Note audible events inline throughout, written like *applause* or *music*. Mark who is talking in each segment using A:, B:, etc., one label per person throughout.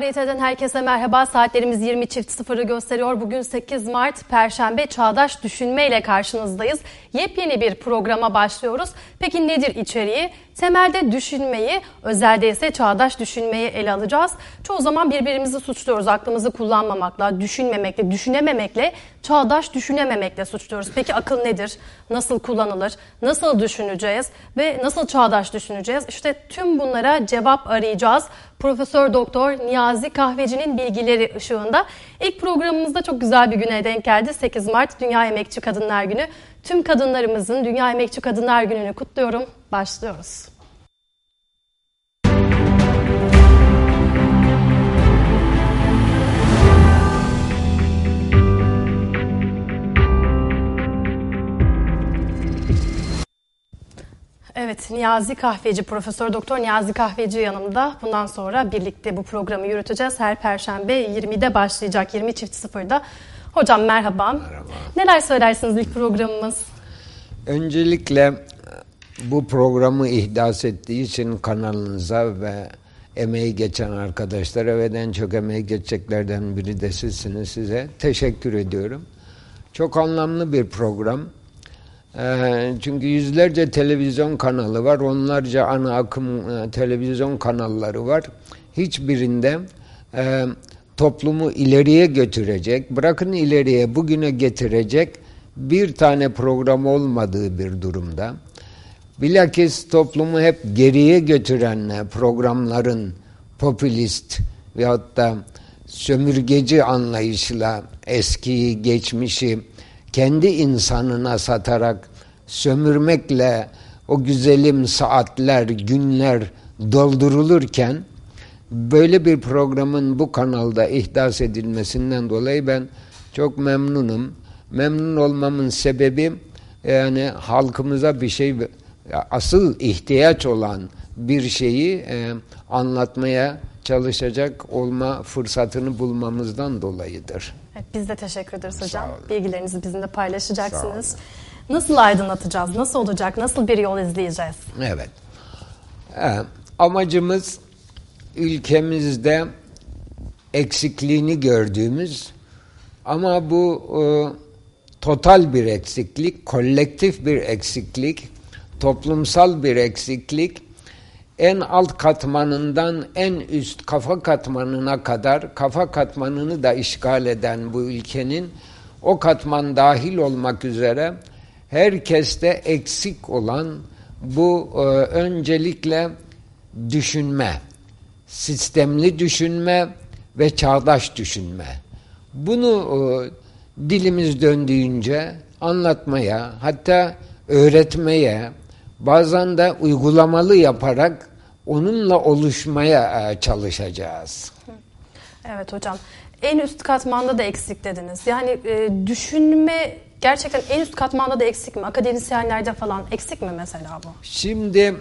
A: KRT'den herkese merhaba. Saatlerimiz 20 çift sıfırı gösteriyor. Bugün 8 Mart Perşembe Çağdaş Düşünme ile karşınızdayız. Yepyeni bir programa başlıyoruz. Peki nedir içeriği? Temelde düşünmeyi, özelde ise çağdaş düşünmeyi ele alacağız. Çoğu zaman birbirimizi suçluyoruz. Aklımızı kullanmamakla, düşünmemekle, düşünememekle, çağdaş düşünememekle suçluyoruz. Peki akıl nedir? Nasıl kullanılır? Nasıl düşüneceğiz? Ve nasıl çağdaş düşüneceğiz? İşte tüm bunlara cevap arayacağız. Profesör Doktor Niyazi Kahveci'nin bilgileri ışığında. İlk programımızda çok güzel bir güne denk geldi. 8 Mart Dünya Emekçi Kadınlar Günü. Tüm kadınlarımızın Dünya Emekçi Kadınlar Günü'nü kutluyorum. Başlıyoruz. Evet, Niyazi Kahveci, Profesör Doktor Niyazi Kahveci yanımda. Bundan sonra birlikte bu programı yürüteceğiz. Her Perşembe 20'de başlayacak, 20 çift sıfırda. Hocam merhaba.
B: Merhaba.
A: Neler söylersiniz ilk programımız?
B: Öncelikle bu programı ihdas ettiği için kanalınıza ve emeği geçen arkadaşlara ve en çok emeği geçeceklerden biri de sizsiniz size teşekkür ediyorum. Çok anlamlı bir program. Ee, çünkü yüzlerce televizyon kanalı var, onlarca ana akım e, televizyon kanalları var. Hiçbirinde e, toplumu ileriye götürecek, bırakın ileriye bugüne getirecek bir tane program olmadığı bir durumda. Bilakis toplumu hep geriye götüren programların popülist veyahut da sömürgeci anlayışla eskiyi, geçmişi kendi insanına satarak sömürmekle o güzelim saatler, günler doldurulurken böyle bir programın bu kanalda ihdas edilmesinden dolayı ben çok memnunum. Memnun olmamın sebebi yani halkımıza bir şey asıl ihtiyaç olan bir şeyi e, anlatmaya çalışacak olma fırsatını bulmamızdan dolayıdır.
A: Evet, biz de teşekkür ederiz hocam. Bilgilerinizi bizimle paylaşacaksınız. Nasıl aydınlatacağız? Nasıl olacak? Nasıl bir yol izleyeceğiz?
B: Evet. Ee, amacımız ülkemizde eksikliğini gördüğümüz ama bu e, total bir eksiklik, kolektif bir eksiklik, toplumsal bir eksiklik, en alt katmanından en üst kafa katmanına kadar kafa katmanını da işgal eden bu ülkenin o katman dahil olmak üzere herkeste eksik olan bu e, öncelikle düşünme, sistemli düşünme ve çağdaş düşünme. Bunu e, dilimiz döndüğünce anlatmaya, hatta öğretmeye, bazen de uygulamalı yaparak onunla oluşmaya e, çalışacağız.
A: Evet hocam. En üst katmanda da eksik dediniz. Yani e, düşünme gerçekten en üst katmanda da eksik mi? Akademisyenlerde falan eksik mi mesela bu?
B: Şimdi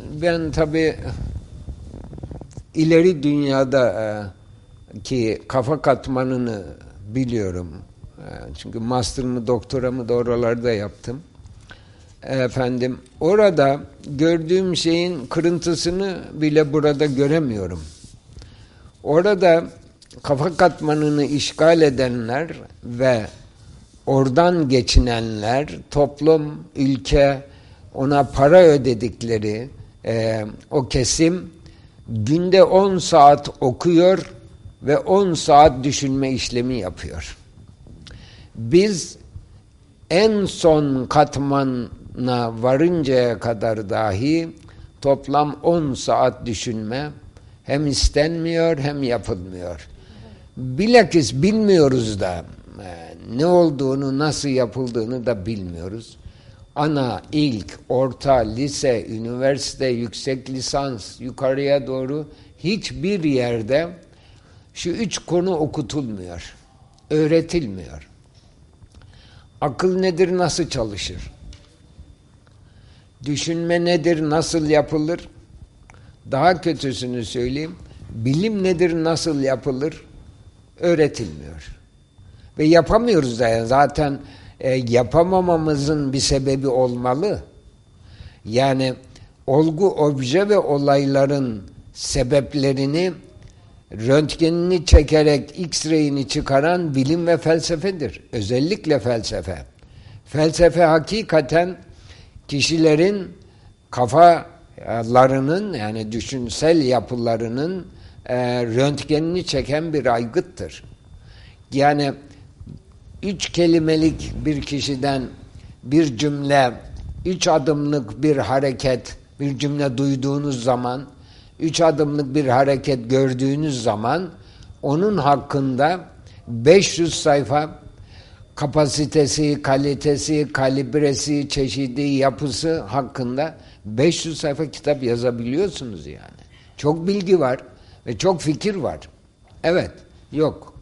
B: ben tabii ileri dünyada e, ki kafa katmanını biliyorum. E, çünkü master'ımı, doktoramı da oralarda yaptım. Efendim orada gördüğüm şeyin kırıntısını bile burada göremiyorum. Orada kafa katmanını işgal edenler ve oradan geçinenler, toplum, ülke, ona para ödedikleri e, o kesim günde 10 saat okuyor ve 10 saat düşünme işlemi yapıyor. Biz en son katmana varıncaya kadar dahi toplam 10 saat düşünme hem istenmiyor hem yapılmıyor. Bilakis bilmiyoruz da e, ne olduğunu, nasıl yapıldığını da bilmiyoruz. Ana, ilk, orta, lise, üniversite, yüksek lisans, yukarıya doğru hiçbir yerde şu üç konu okutulmuyor, öğretilmiyor. Akıl nedir, nasıl çalışır? Düşünme nedir, nasıl yapılır? Daha kötüsünü söyleyeyim, bilim nedir, nasıl yapılır? Öğretilmiyor. Ve yapamıyoruz da yani zaten e, yapamamamızın bir sebebi olmalı. Yani olgu, obje ve olayların sebeplerini röntgenini çekerek X-ray'ini çıkaran bilim ve felsefedir. Özellikle felsefe. Felsefe hakikaten kişilerin kafalarının yani düşünsel yapılarının e, röntgenini çeken bir aygıttır. Yani üç kelimelik bir kişiden bir cümle, üç adımlık bir hareket, bir cümle duyduğunuz zaman, üç adımlık bir hareket gördüğünüz zaman onun hakkında 500 sayfa kapasitesi, kalitesi, kalibresi, çeşidi, yapısı hakkında 500 sayfa kitap yazabiliyorsunuz yani. Çok bilgi var ve çok fikir var. Evet, yok.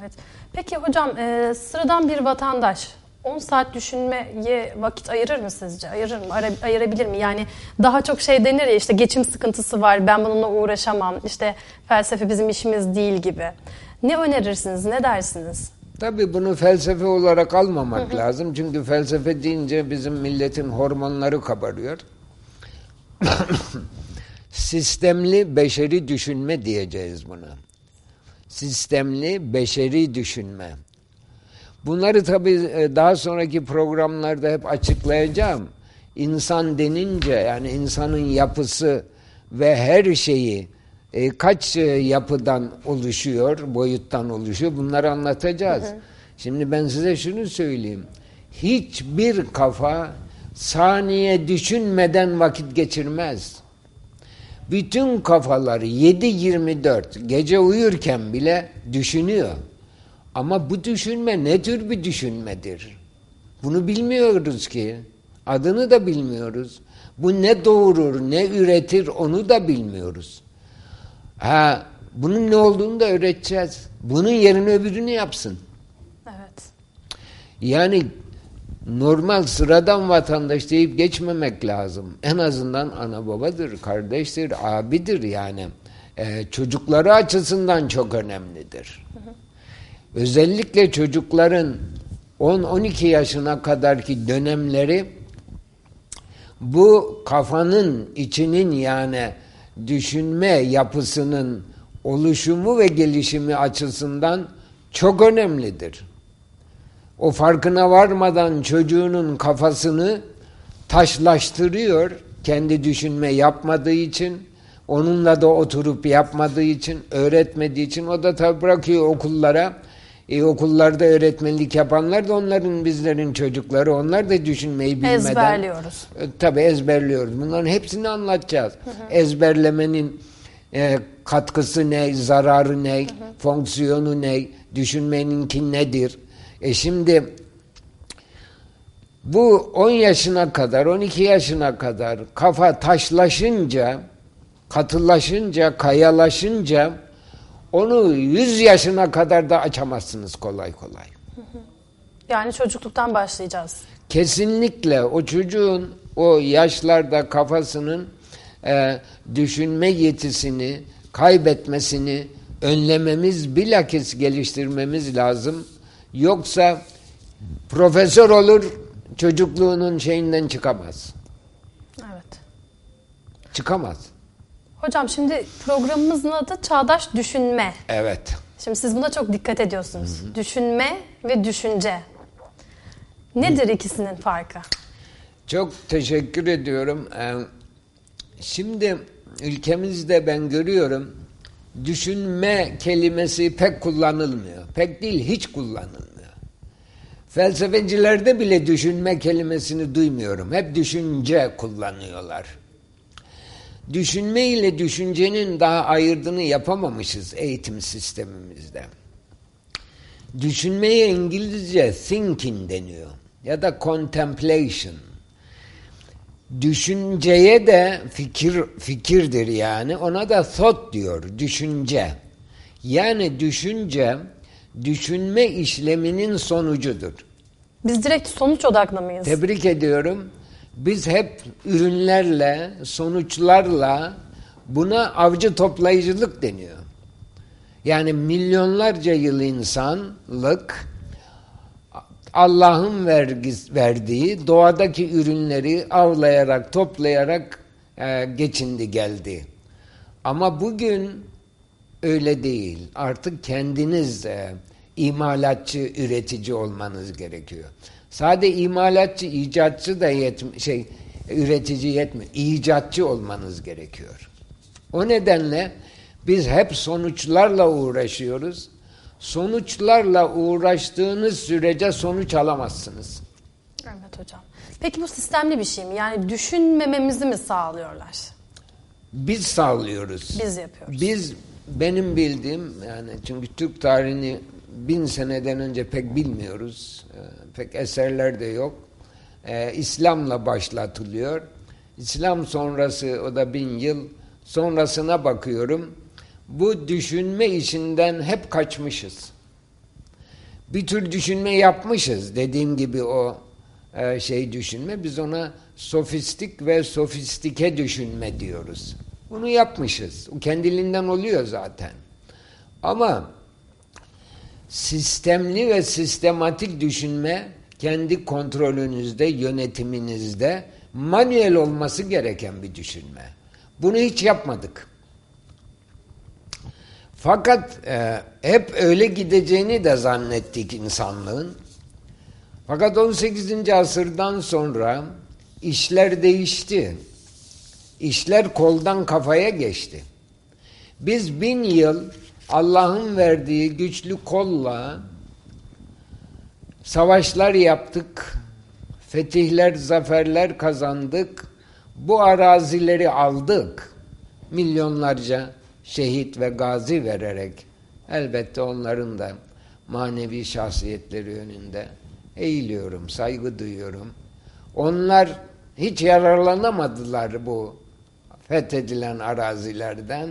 A: Evet. Peki hocam e, sıradan bir vatandaş 10 saat düşünmeye vakit ayırır mı sizce? Ayırır mı? Ara, ayırabilir mi? Yani daha çok şey denir ya işte geçim sıkıntısı var, ben bununla uğraşamam, işte felsefe bizim işimiz değil gibi. Ne önerirsiniz, ne dersiniz?
B: Tabii bunu felsefe olarak almamak lazım. Çünkü felsefe deyince bizim milletin hormonları kabarıyor. *coughs* Sistemli beşeri düşünme diyeceğiz buna. Sistemli beşeri düşünme. Bunları tabii e, daha sonraki programlarda hep açıklayacağım. İnsan denince yani insanın yapısı ve her şeyi e, kaç e, yapıdan oluşuyor, boyuttan oluşuyor bunları anlatacağız. Hı hı. Şimdi ben size şunu söyleyeyim. Hiçbir kafa saniye düşünmeden vakit geçirmez. Bütün kafaları 7-24 gece uyurken bile düşünüyor. Ama bu düşünme ne tür bir düşünmedir? Bunu bilmiyoruz ki. Adını da bilmiyoruz. Bu ne doğurur, ne üretir onu da bilmiyoruz. Ha, bunun ne olduğunu da öğreteceğiz. Bunun yerine öbürünü yapsın.
A: Evet.
B: Yani normal sıradan vatandaş deyip geçmemek lazım. En azından ana babadır, kardeştir, abidir yani. Ee, çocukları açısından çok önemlidir. Hı hı. Özellikle çocukların 10-12 yaşına kadarki dönemleri bu kafanın içinin yani düşünme yapısının oluşumu ve gelişimi açısından çok önemlidir. O farkına varmadan çocuğunun kafasını taşlaştırıyor kendi düşünme yapmadığı için onunla da oturup yapmadığı için öğretmediği için o da tabi bırakıyor okullara e, okullarda öğretmenlik yapanlar da onların bizlerin çocukları. Onlar da düşünmeyi bilmeden.
A: Ezberliyoruz.
B: E, tabii ezberliyoruz. Bunların hepsini anlatacağız. Hı hı. Ezberlemenin e, katkısı ne, zararı ne, hı hı. fonksiyonu ne, düşünmeninki nedir? E şimdi bu 10 yaşına kadar, 12 yaşına kadar kafa taşlaşınca, katılaşınca, kayalaşınca onu 100 yaşına kadar da açamazsınız kolay kolay.
A: Yani çocukluktan başlayacağız.
B: Kesinlikle o çocuğun o yaşlarda kafasının e, düşünme yetisini kaybetmesini önlememiz bilakis geliştirmemiz lazım. Yoksa profesör olur çocukluğunun şeyinden çıkamaz.
A: Evet.
B: Çıkamaz.
A: Hocam şimdi programımızın adı Çağdaş Düşünme.
B: Evet.
A: Şimdi siz buna çok dikkat ediyorsunuz. Hı hı. Düşünme ve düşünce. Nedir hı. ikisinin farkı?
B: Çok teşekkür ediyorum. Ee, şimdi ülkemizde ben görüyorum düşünme kelimesi pek kullanılmıyor. Pek değil hiç kullanılmıyor. Felsefecilerde bile düşünme kelimesini duymuyorum. Hep düşünce kullanıyorlar düşünme ile düşüncenin daha ayırdığını yapamamışız eğitim sistemimizde. Düşünmeye İngilizce thinking deniyor ya da contemplation. Düşünceye de fikir fikirdir yani. Ona da thought diyor, düşünce. Yani düşünce düşünme işleminin sonucudur.
A: Biz direkt sonuç odaklı mıyız?
B: Tebrik ediyorum. Biz hep ürünlerle, sonuçlarla buna avcı toplayıcılık deniyor. Yani milyonlarca yıl insanlık Allah'ın verdiği doğadaki ürünleri avlayarak, toplayarak e, geçindi geldi. Ama bugün öyle değil. Artık kendiniz de imalatçı, üretici olmanız gerekiyor. Sade imalatçı, icatçı da yetmi şey üretici yetmiyor. İcatçı olmanız gerekiyor. O nedenle biz hep sonuçlarla uğraşıyoruz. Sonuçlarla uğraştığınız sürece sonuç alamazsınız.
A: Evet hocam. Peki bu sistemli bir şey mi? Yani düşünmememizi mi sağlıyorlar?
B: Biz sağlıyoruz.
A: Biz yapıyoruz.
B: Biz benim bildiğim yani çünkü Türk tarihini bin seneden önce pek bilmiyoruz. Ee, pek eserler de yok. Ee, İslam'la başlatılıyor. İslam sonrası o da bin yıl sonrasına bakıyorum. Bu düşünme işinden hep kaçmışız. Bir tür düşünme yapmışız. Dediğim gibi o e, şey düşünme. Biz ona sofistik ve sofistike düşünme diyoruz. Bunu yapmışız. O kendiliğinden oluyor zaten. Ama sistemli ve sistematik düşünme kendi kontrolünüzde, yönetiminizde manuel olması gereken bir düşünme. Bunu hiç yapmadık. Fakat e, hep öyle gideceğini de zannettik insanlığın. Fakat 18. asırdan sonra işler değişti. İşler koldan kafaya geçti. Biz bin yıl Allah'ın verdiği güçlü kolla savaşlar yaptık, fetihler, zaferler kazandık, bu arazileri aldık. Milyonlarca şehit ve gazi vererek elbette onların da manevi şahsiyetleri önünde eğiliyorum, saygı duyuyorum. Onlar hiç yararlanamadılar bu fethedilen arazilerden.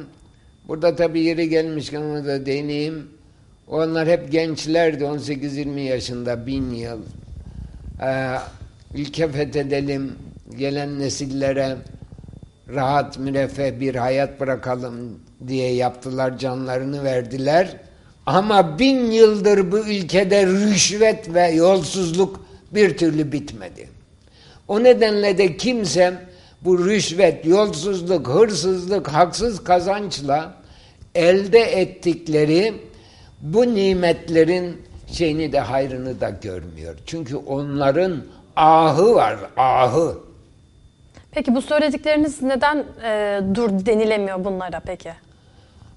B: Burada tabii yeri gelmişken onu da deneyeyim. Onlar hep gençlerdi 18-20 yaşında bin yıl. Ee, ülke fethedelim, gelen nesillere rahat, müreffeh bir hayat bırakalım diye yaptılar, canlarını verdiler. Ama bin yıldır bu ülkede rüşvet ve yolsuzluk bir türlü bitmedi. O nedenle de kimse bu rüşvet, yolsuzluk, hırsızlık, haksız kazançla elde ettikleri bu nimetlerin şeyini de hayrını da görmüyor. Çünkü onların ahı var, ahı.
A: Peki bu söyledikleriniz neden e, dur denilemiyor bunlara peki?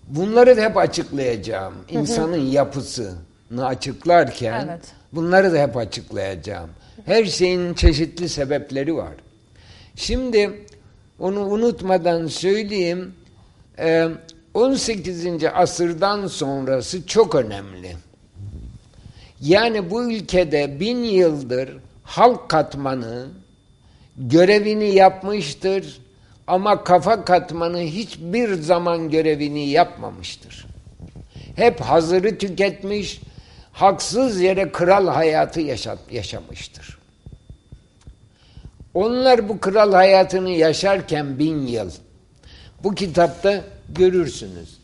B: Bunları da hep açıklayacağım. İnsanın yapısını açıklarken
A: Evet.
B: bunları da hep açıklayacağım. Her şeyin çeşitli sebepleri var. Şimdi onu unutmadan söyleyeyim. e, 18. asırdan sonrası çok önemli. Yani bu ülkede bin yıldır halk katmanı görevini yapmıştır ama kafa katmanı hiçbir zaman görevini yapmamıştır. Hep hazırı tüketmiş, haksız yere kral hayatı yaşamıştır. Onlar bu kral hayatını yaşarken bin yıl, bu kitapta görürsünüz.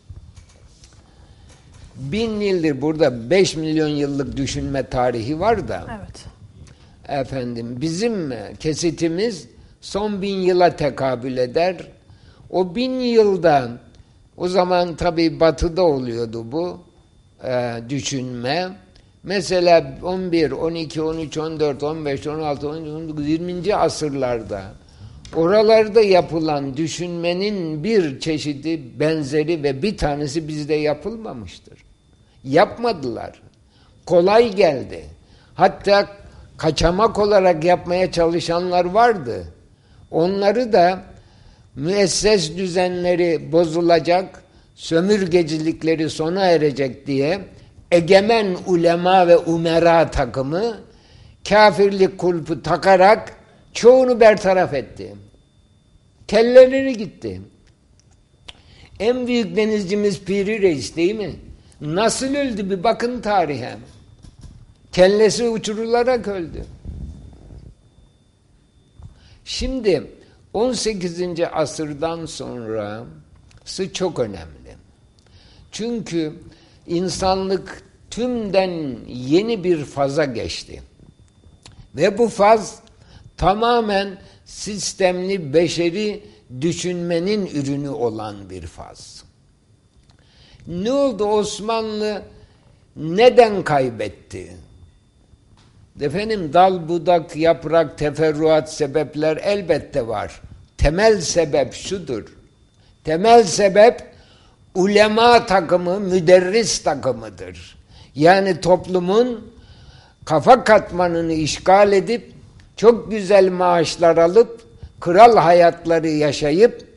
B: Bin yıldır burada beş milyon yıllık düşünme tarihi var da
A: Evet.
B: efendim bizim kesitimiz son bin yıla tekabül eder. O bin yılda o zaman tabi batıda oluyordu bu e, düşünme. Mesela 11, 12, 13, 14, 15, 16, 17, 19, 20. asırlarda oralarda yapılan düşünmenin bir çeşidi benzeri ve bir tanesi bizde yapılmamıştır. Yapmadılar. Kolay geldi. Hatta kaçamak olarak yapmaya çalışanlar vardı. Onları da müesses düzenleri bozulacak, sömürgecilikleri sona erecek diye egemen ulema ve umera takımı kafirlik kulpu takarak çoğunu bertaraf etti. Kelleleri gitti. En büyük denizcimiz Piri Reis değil mi? Nasıl öldü bir bakın tarihe. Kellesi uçurularak öldü. Şimdi 18. asırdan sonrası çok önemli. Çünkü insanlık tümden yeni bir faza geçti. Ve bu faz tamamen sistemli beşeri düşünmenin ürünü olan bir faz. Ne oldu Osmanlı neden kaybetti? Efendim dal, budak, yaprak, teferruat sebepler elbette var. Temel sebep şudur. Temel sebep ulema takımı, müderris takımıdır. Yani toplumun kafa katmanını işgal edip çok güzel maaşlar alıp kral hayatları yaşayıp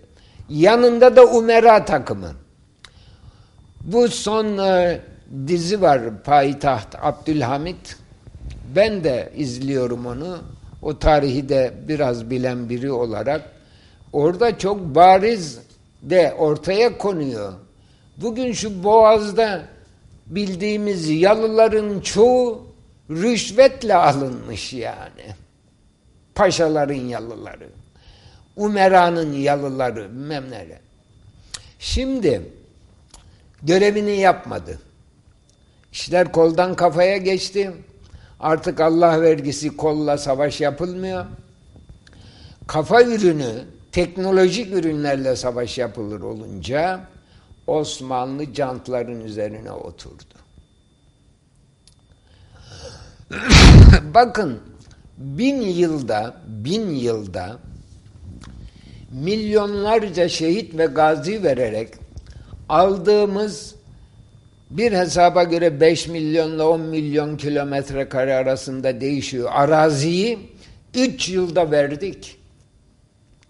B: yanında da umera takımı. Bu son e, dizi var Payitaht Abdülhamit. Ben de izliyorum onu. O tarihi de biraz bilen biri olarak. Orada çok bariz de ortaya konuyor. Bugün şu Boğaz'da bildiğimiz yalıların çoğu rüşvetle alınmış yani. Paşaların yalıları. Umera'nın yalıları memnere. Şimdi görevini yapmadı. İşler koldan kafaya geçti. Artık Allah vergisi kolla savaş yapılmıyor. Kafa ürünü, teknolojik ürünlerle savaş yapılır olunca Osmanlı cantların üzerine oturdu. *clears throat* Bakın bin yılda, bin yılda milyonlarca şehit ve gazi vererek aldığımız bir hesaba göre 5 milyonla 10 milyon kilometre kare arasında değişiyor. Araziyi 3 yılda verdik.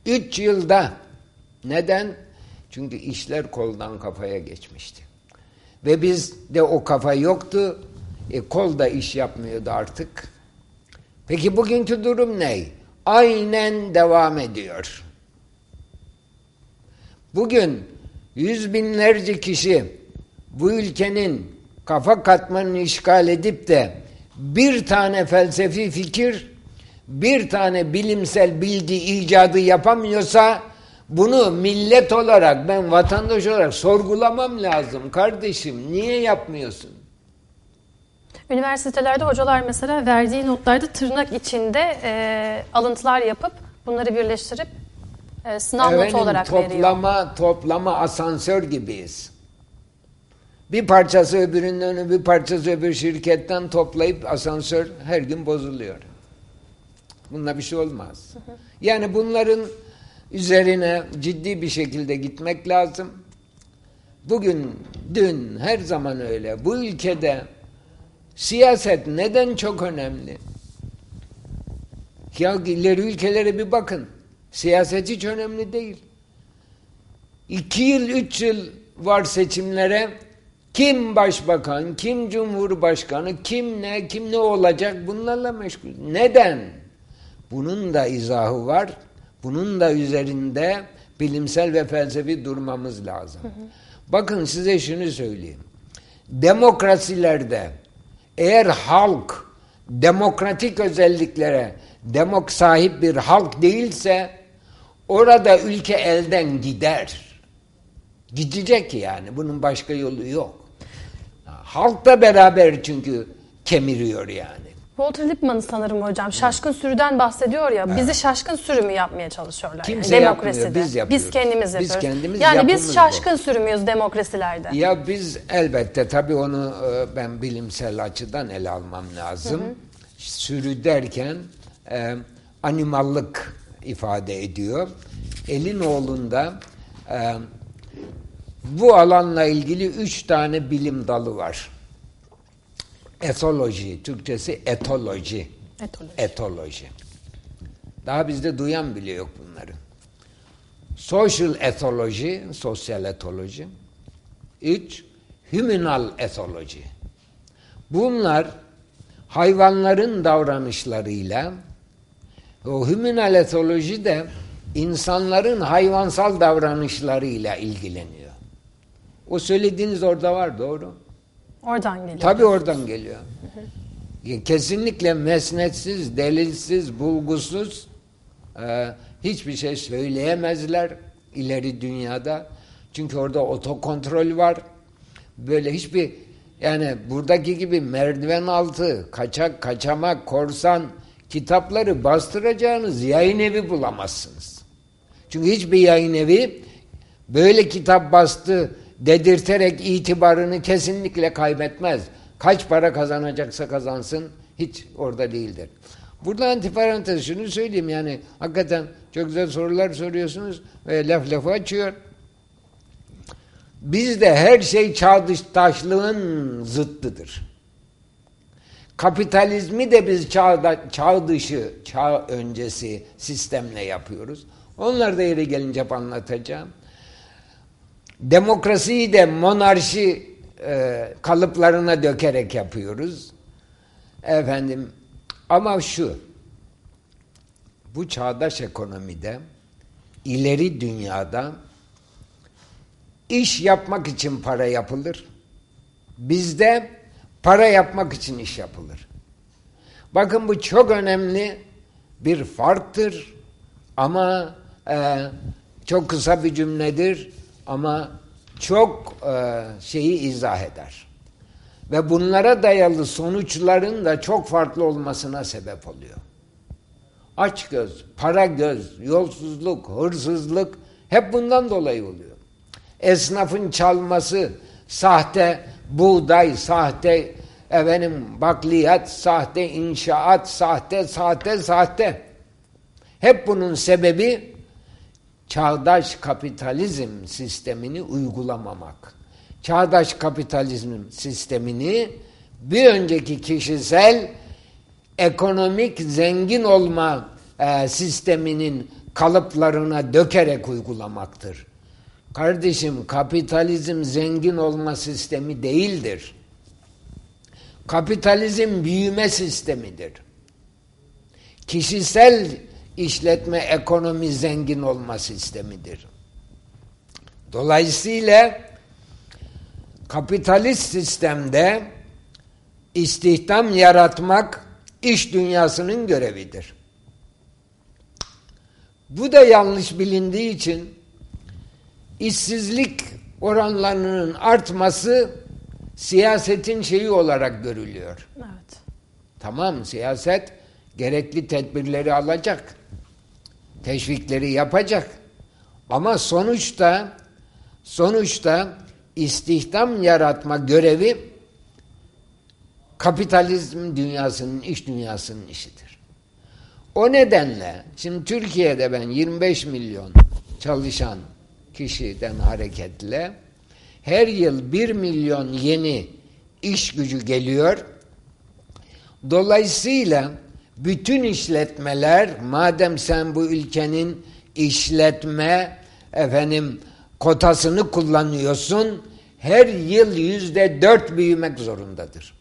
B: 3 yılda. Neden? Çünkü işler koldan kafaya geçmişti. Ve biz de o kafa yoktu. E, kol da iş yapmıyordu artık. Peki bugünkü durum ne? Aynen devam ediyor. Bugün yüz binlerce kişi bu ülkenin kafa katmanını işgal edip de bir tane felsefi fikir, bir tane bilimsel bilgi icadı yapamıyorsa bunu millet olarak ben vatandaş olarak sorgulamam lazım kardeşim. Niye yapmıyorsun?
A: Üniversitelerde hocalar mesela verdiği notlarda tırnak içinde e, alıntılar yapıp bunları birleştirip e, sınav
B: Efendim,
A: notu olarak
B: toplama,
A: veriyor.
B: Toplama asansör gibiyiz. Bir parçası öbüründen, bir parçası öbür şirketten toplayıp asansör her gün bozuluyor. Bununla bir şey olmaz. Yani bunların üzerine ciddi bir şekilde gitmek lazım. Bugün, dün, her zaman öyle. Bu ülkede siyaset neden çok önemli? Ya ileri ülkelere bir bakın. Siyaset hiç önemli değil. İki yıl, üç yıl var seçimlere. Kim başbakan, kim cumhurbaşkanı, kim ne, kim ne olacak bunlarla meşgul. Neden? Bunun da izahı var. Bunun da üzerinde bilimsel ve felsefi durmamız lazım. Hı hı. Bakın size şunu söyleyeyim. Demokrasilerde eğer halk demokratik özelliklere demok sahip bir halk değilse orada ülke elden gider. Gidecek yani. Bunun başka yolu yok. Halk da beraber çünkü kemiriyor yani.
A: Walter Lippmann sanırım hocam şaşkın sürüden bahsediyor ya. Bizi şaşkın sürü mü yapmaya çalışıyorlar?
B: Kimse
A: yani,
B: demokraside. yapmıyor. Biz yapıyoruz.
A: Biz kendimiz
B: biz
A: yapıyoruz.
B: Kendimiz
A: yani biz şaşkın
B: bu.
A: sürü müyüz demokrasilerde?
B: Ya biz elbette tabii onu e, ben bilimsel açıdan ele almam lazım. Hı hı. Sürü derken e, animallık ifade ediyor. Elin oğlunda e, bu alanla ilgili üç tane bilim dalı var. Etoloji, Türkçesi etoloji.
A: Etoloji.
B: Etoloji. Daha bizde duyan bile yok bunları. Social etoloji, sosyal etoloji. Üç, humanal etoloji. Bunlar hayvanların davranışlarıyla o humanal etoloji de insanların hayvansal davranışlarıyla ilgileniyor. O söylediğiniz orada var doğru.
A: Oradan geliyor.
B: Tabii oradan geliyor. Kesinlikle mesnetsiz, delilsiz, bulgusuz e, hiçbir şey söyleyemezler ileri dünyada. Çünkü orada otokontrol var. Böyle hiçbir yani buradaki gibi merdiven altı, kaçak, kaçamak, korsan kitapları bastıracağınız yayın evi bulamazsınız. Çünkü hiçbir yayın evi böyle kitap bastı dedirterek itibarını kesinlikle kaybetmez. Kaç para kazanacaksa kazansın hiç orada değildir. Burada antiparantez şunu söyleyeyim yani hakikaten çok güzel sorular soruyorsunuz ve laf lafı açıyor. Bizde her şey çağdaşlığın zıttıdır. Kapitalizmi de biz çağda, çağ dışı, çağ öncesi sistemle yapıyoruz. Onları da yeri gelince anlatacağım. Demokrasiyi de monarşi e, kalıplarına dökerek yapıyoruz. Efendim ama şu bu çağdaş ekonomide ileri dünyada iş yapmak için para yapılır. Bizde para yapmak için iş yapılır. Bakın bu çok önemli bir farktır ama e, çok kısa bir cümledir ama çok e, şeyi izah eder. Ve bunlara dayalı sonuçların da çok farklı olmasına sebep oluyor. Aç göz, para göz, yolsuzluk, hırsızlık hep bundan dolayı oluyor. Esnafın çalması, sahte buğday, sahte efendim bakliyat, sahte inşaat, sahte, sahte, sahte. Hep bunun sebebi çağdaş kapitalizm sistemini uygulamamak. Çağdaş kapitalizm sistemini bir önceki kişisel ekonomik zengin olma e, sisteminin kalıplarına dökerek uygulamaktır. Kardeşim kapitalizm zengin olma sistemi değildir. Kapitalizm büyüme sistemidir. Kişisel işletme ekonomi zengin olma sistemidir. Dolayısıyla kapitalist sistemde istihdam yaratmak iş dünyasının görevidir. Bu da yanlış bilindiği için işsizlik oranlarının artması siyasetin şeyi olarak görülüyor.
A: Evet.
B: Tamam siyaset gerekli tedbirleri alacak. Teşvikleri yapacak. Ama sonuçta sonuçta istihdam yaratma görevi kapitalizm dünyasının, iş dünyasının işidir. O nedenle şimdi Türkiye'de ben 25 milyon çalışan kişiden hareketle her yıl 1 milyon yeni iş gücü geliyor. Dolayısıyla bütün işletmeler madem sen bu ülkenin işletme efendim kotasını kullanıyorsun her yıl yüzde dört büyümek zorundadır.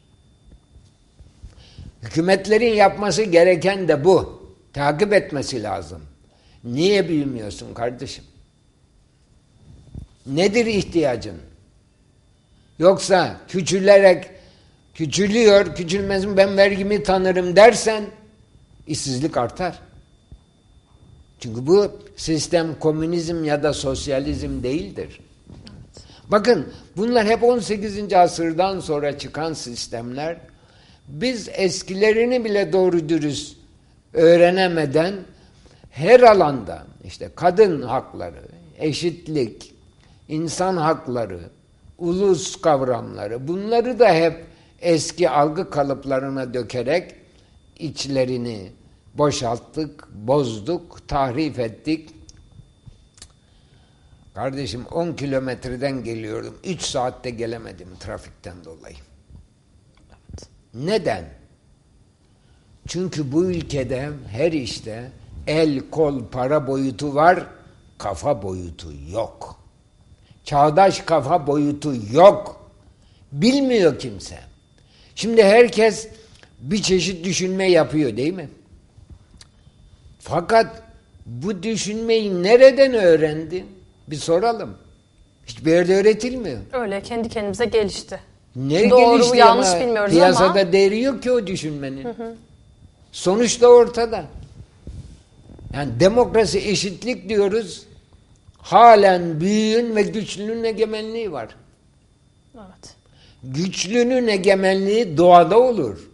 B: Hükümetlerin yapması gereken de bu. Takip etmesi lazım. Niye büyümüyorsun kardeşim? Nedir ihtiyacın? Yoksa küçülerek küçülüyor, küçülmez mi ben vergimi tanırım dersen işsizlik artar. Çünkü bu sistem komünizm ya da sosyalizm değildir. Bakın bunlar hep 18. asırdan sonra çıkan sistemler. Biz eskilerini bile doğru dürüst öğrenemeden her alanda işte kadın hakları, eşitlik, insan hakları, ulus kavramları bunları da hep eski algı kalıplarına dökerek içlerini boşalttık, bozduk, tahrif ettik. Kardeşim 10 kilometreden geliyordum. 3 saatte gelemedim trafikten dolayı. Neden? Çünkü bu ülkede her işte el, kol, para boyutu var, kafa boyutu yok. Çağdaş kafa boyutu yok. Bilmiyor kimse. Şimdi herkes bir çeşit düşünme yapıyor değil mi? Fakat bu düşünmeyi nereden öğrendi? Bir soralım. Hiçbir yerde öğretilmiyor.
A: Öyle kendi kendimize gelişti.
B: Ne
A: Doğru
B: gelişti
A: yanlış
B: ama
A: bilmiyoruz
B: piyasada
A: ama.
B: değeri yok ki o düşünmenin. Hı hı. Sonuçta ortada. Yani demokrasi eşitlik diyoruz. Halen büyüğün ve güçlünün egemenliği var.
A: Evet.
B: Güçlünün egemenliği doğada olur.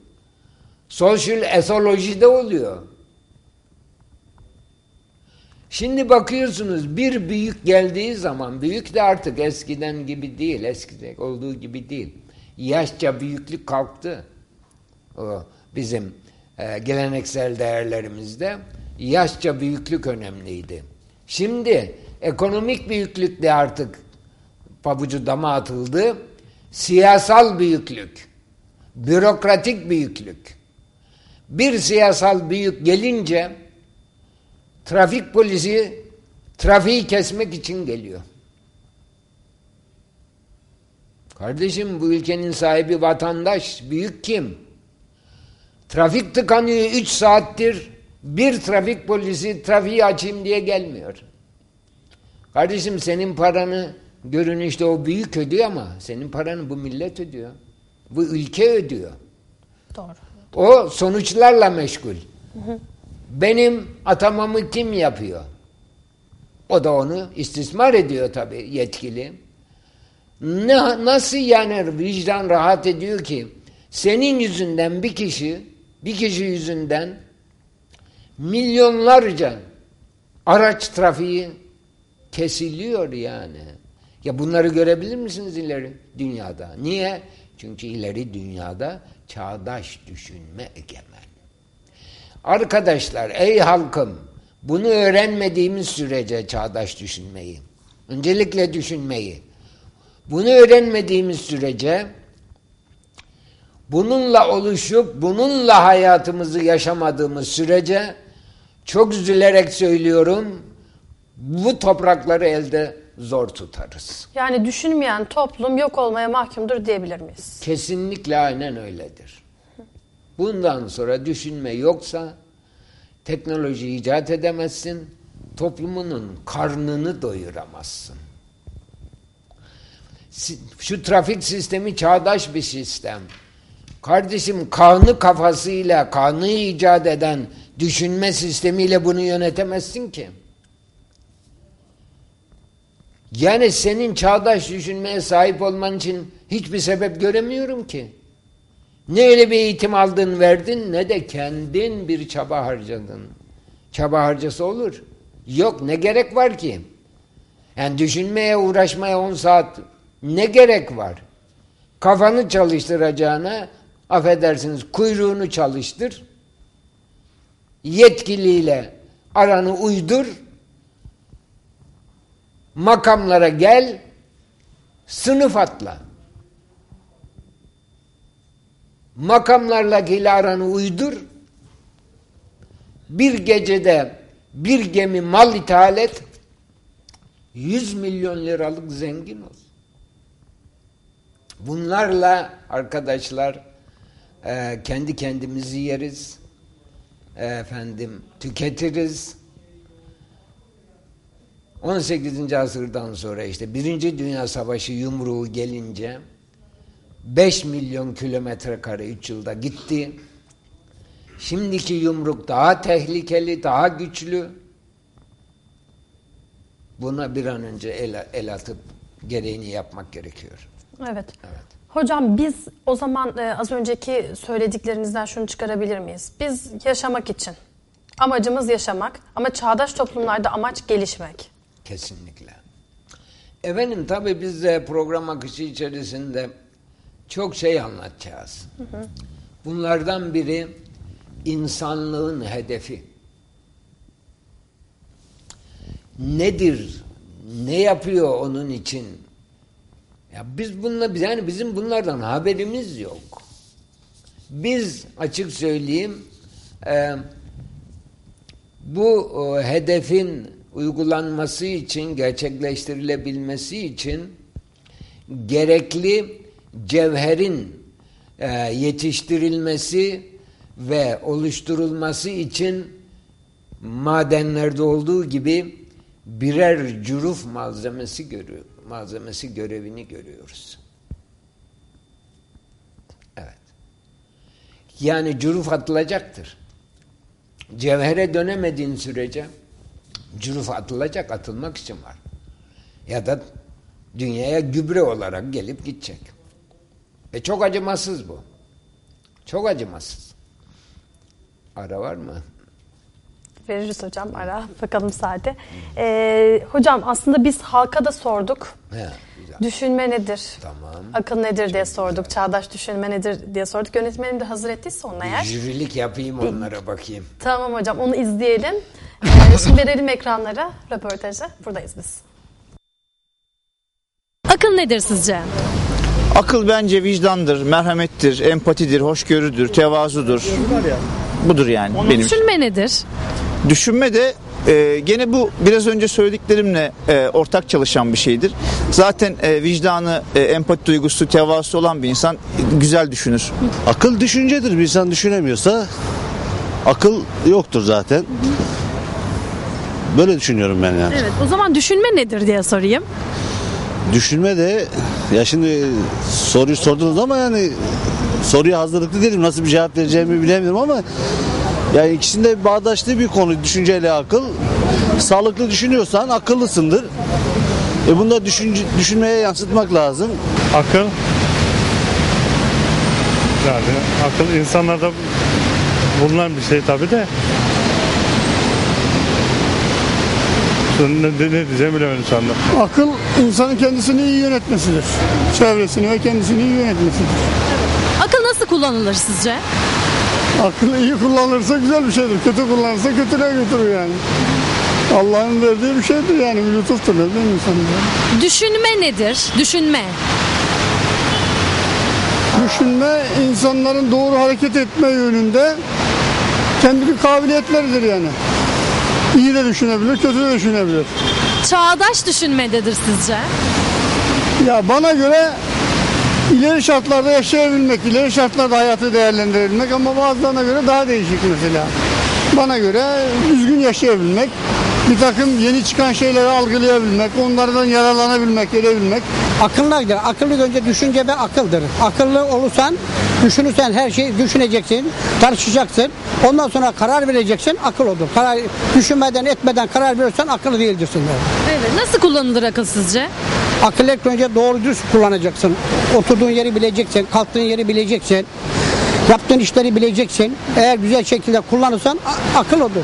B: Sosyal esolojide oluyor. Şimdi bakıyorsunuz bir büyük geldiği zaman, büyük de artık eskiden gibi değil, eskiden olduğu gibi değil. Yaşça büyüklük kalktı. O bizim e, geleneksel değerlerimizde yaşça büyüklük önemliydi. Şimdi ekonomik büyüklük de artık pabucu dama atıldı. Siyasal büyüklük, bürokratik büyüklük. Bir siyasal büyük gelince trafik polisi trafiği kesmek için geliyor. Kardeşim bu ülkenin sahibi vatandaş, büyük kim? Trafik tıkanıyor 3 saattir. Bir trafik polisi trafiği açayım diye gelmiyor. Kardeşim senin paranı görünüşte o büyük ödüyor ama senin paranı bu millet ödüyor. Bu ülke ödüyor.
A: Doğru.
B: O sonuçlarla meşgul. Benim atamamı kim yapıyor? O da onu istismar ediyor tabii yetkili. Ne, nasıl yani vicdan rahat ediyor ki senin yüzünden bir kişi bir kişi yüzünden milyonlarca araç trafiği kesiliyor yani. Ya bunları görebilir misiniz ileri dünyada? Niye? Çünkü ileri dünyada çağdaş düşünme egemen. Arkadaşlar, ey halkım, bunu öğrenmediğimiz sürece çağdaş düşünmeyi, öncelikle düşünmeyi, bunu öğrenmediğimiz sürece bununla oluşup bununla hayatımızı yaşamadığımız sürece çok üzülerek söylüyorum bu toprakları elde zor tutarız.
A: Yani düşünmeyen toplum yok olmaya mahkumdur diyebilir miyiz?
B: Kesinlikle aynen öyledir. Bundan sonra düşünme yoksa teknoloji icat edemezsin, toplumunun karnını doyuramazsın. Şu trafik sistemi çağdaş bir sistem. Kardeşim kanı kafasıyla, kanı icat eden düşünme sistemiyle bunu yönetemezsin ki. Yani senin çağdaş düşünmeye sahip olman için hiçbir sebep göremiyorum ki. Ne öyle bir eğitim aldın verdin ne de kendin bir çaba harcadın. Çaba harcası olur. Yok ne gerek var ki? Yani düşünmeye uğraşmaya 10 saat ne gerek var? Kafanı çalıştıracağına affedersiniz kuyruğunu çalıştır. Yetkiliyle aranı uydur. Makamlara gel. Sınıf atla. Makamlarla aranı uydur. Bir gecede bir gemi mal ithal et. 100 milyon liralık zengin ol. Bunlarla arkadaşlar e, kendi kendimizi yeriz. Efendim tüketiriz. 18. asırdan sonra işte Birinci Dünya Savaşı yumruğu gelince 5 milyon kilometre kare 3 yılda gitti. Şimdiki yumruk daha tehlikeli, daha güçlü. Buna bir an önce el, el atıp gereğini yapmak gerekiyor.
A: Evet. evet. Hocam biz o zaman e, az önceki söylediklerinizden şunu çıkarabilir miyiz? Biz yaşamak için, amacımız yaşamak ama çağdaş toplumlarda amaç gelişmek.
B: Kesinlikle. Efendim tabii biz de program akışı içerisinde çok şey anlatacağız. Hı hı. Bunlardan biri insanlığın hedefi. Nedir? Ne yapıyor onun için? Ya biz bunla yani bizim bunlardan haberimiz yok. Biz açık söyleyeyim e, bu e, hedefin uygulanması için, gerçekleştirilebilmesi için gerekli cevherin e, yetiştirilmesi ve oluşturulması için madenlerde olduğu gibi birer cüruf malzemesi görüyor, malzemesi görevini görüyoruz. Evet. Yani cüruf atılacaktır. Cevhere dönemediğin sürece cüruf atılacak, atılmak için var. Ya da dünyaya gübre olarak gelip gidecek. E çok acımasız bu. Çok acımasız. Ara var mı?
A: Veririz hocam ara bakalım saate. Ee, hocam aslında biz halka da sorduk.
B: He, güzel.
A: Düşünme nedir?
B: Tamam.
A: Akıl nedir diye sorduk. Çağdaş düşünme nedir diye sorduk. Yönetmenim de hazır ettiyse onun eğer.
B: Jürilik yapayım onlara bakayım.
A: Tamam hocam onu izleyelim. Ee, şimdi verelim ekranlara röportajı. Buradayız biz. Akıl nedir sizce?
C: Akıl bence vicdandır, merhamettir, empatidir, hoşgörüdür, tevazudur. Budur yani benim. için.
A: Düşünme nedir?
C: Düşünme de e, gene bu biraz önce söylediklerimle e, ortak çalışan bir şeydir. Zaten e, vicdanı, e, empati duygusu, tevazusu olan bir insan e, güzel düşünür.
D: Akıl düşüncedir. Bir insan düşünemiyorsa akıl yoktur zaten. Böyle düşünüyorum ben yani.
A: Evet o zaman düşünme nedir diye sorayım.
D: Düşünme de ya şimdi soruyu sordunuz ama yani soruya hazırlıklı değilim. Nasıl bir cevap vereceğimi bilemiyorum ama yani ikisinde bağdaştığı bir konu düşünceyle akıl. Sağlıklı düşünüyorsan akıllısındır. E bunu da düşünce, düşünmeye yansıtmak lazım.
E: Akıl yani akıl insanlarda bulunan bir şey tabi de Şu ne, ne diyeceğimi bilemedim şu anda.
F: Akıl insanın kendisini iyi yönetmesidir. Çevresini ve kendisini iyi yönetmesidir.
A: Akıl nasıl kullanılır sizce?
F: Akıl iyi kullanılırsa güzel bir şeydir. Kötü kullanılırsa kötüne götürür yani. Allah'ın verdiği bir şeydir yani bir lütuftur değil mi insanın?
G: Düşünme nedir? Düşünme.
F: Düşünme insanların doğru hareket etme yönünde kendi kabiliyetleridir yani. İyi de düşünebilir, kötü de düşünebilir.
G: Çağdaş düşünmededir sizce?
F: Ya bana göre ileri şartlarda yaşayabilmek, ileri şartlarda hayatı değerlendirebilmek ama bazılarına göre daha değişik mesela. Bana göre düzgün yaşayabilmek, bir takım yeni çıkan şeyleri algılayabilmek, onlardan yararlanabilmek, edebilmek.
H: Akıllıdır. Akıllı önce düşünce ve akıldır. Akıllı olursan, düşünürsen her şeyi düşüneceksin, tartışacaksın. Ondan sonra karar vereceksin, akıl olur. Karar, düşünmeden etmeden karar verirsen akıllı değildirsin.
G: Evet. Nasıl kullanılır akıl sizce?
H: Akıllı ilk önce doğru düz kullanacaksın. Oturduğun yeri bileceksin, kalktığın yeri bileceksin. Yaptığın işleri bileceksin. Eğer güzel şekilde kullanırsan akıl olur.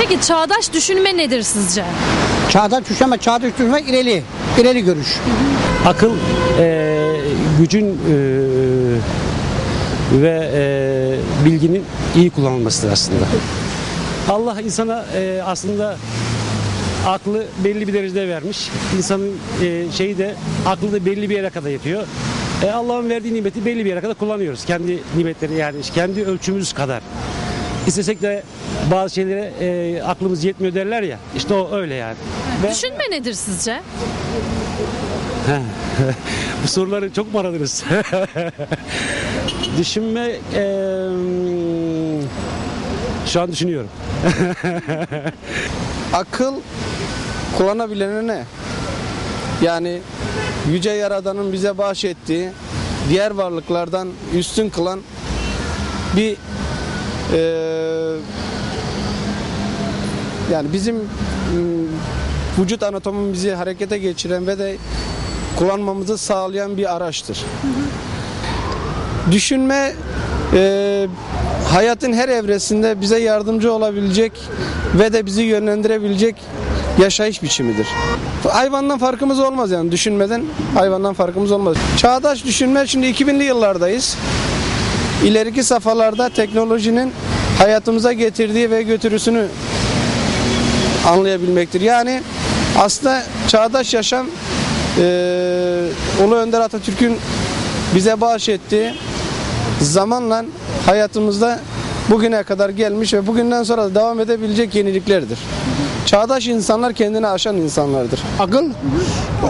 G: Peki çağdaş düşünme nedir sizce?
H: Çağdaş düşünme, çağdaş düşünme ileri, ileri görüş.
I: akıl eee, gücün eee, ve eee, bilginin iyi kullanılmasıdır aslında. Allah insana eee, aslında aklı belli bir derecede vermiş. İnsanın eee, şeyi de aklı da belli bir yere kadar yetiyor. E, Allah'ın verdiği nimeti belli bir yere kadar kullanıyoruz. Kendi nimetleri yani kendi ölçümüz kadar. İstesek de bazı şeylere eee, aklımız yetmiyor derler ya. İşte o öyle yani. Ve-
G: Düşünme nedir sizce? *laughs*
I: Bu soruları çok mu aradınız? *laughs* Düşünme eee, şu an düşünüyorum. *laughs*
J: Akıl kullanabilene ne? Yani Yüce Yaradan'ın bize bahşettiği diğer varlıklardan üstün kılan bir eee, yani bizim mm, vücut anatomimizi harekete geçiren ve de kullanmamızı sağlayan bir araçtır. Düşünme eee, hayatın her evresinde bize yardımcı olabilecek ve de bizi yönlendirebilecek yaşayış biçimidir. Hayvandan farkımız olmaz yani düşünmeden hayvandan farkımız olmaz. Çağdaş düşünme şimdi 2000'li yıllardayız. İleriki safhalarda teknolojinin hayatımıza getirdiği ve götürüsünü anlayabilmektir. Yani aslında çağdaş yaşam eee Ulu Önder Atatürk'ün bize bahşettiği zamanla hayatımızda bugüne kadar gelmiş ve bugünden sonra da devam edebilecek yeniliklerdir. Çağdaş insanlar kendini aşan insanlardır.
K: Akıl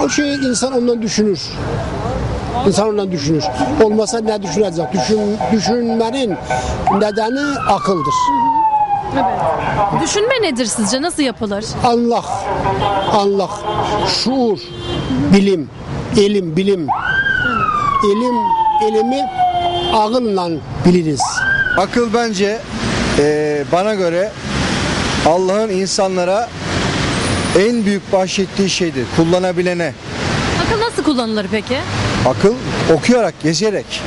K: o şeyi insan ondan düşünür. İnsan ondan düşünür. Olmasa ne düşünecek? Düşün, düşünmenin nedeni akıldır.
G: Düşünme nedir sizce? Nasıl yapılır?
K: Allah, Allah, şuur, bilim, ilim, bilim. İlim, ilimi ağınla biliriz.
L: Akıl bence eee, bana göre Allah'ın insanlara en büyük bahşettiği şeydir. Kullanabilene.
G: Akıl nasıl kullanılır peki?
L: Akıl okuyarak, gezerek.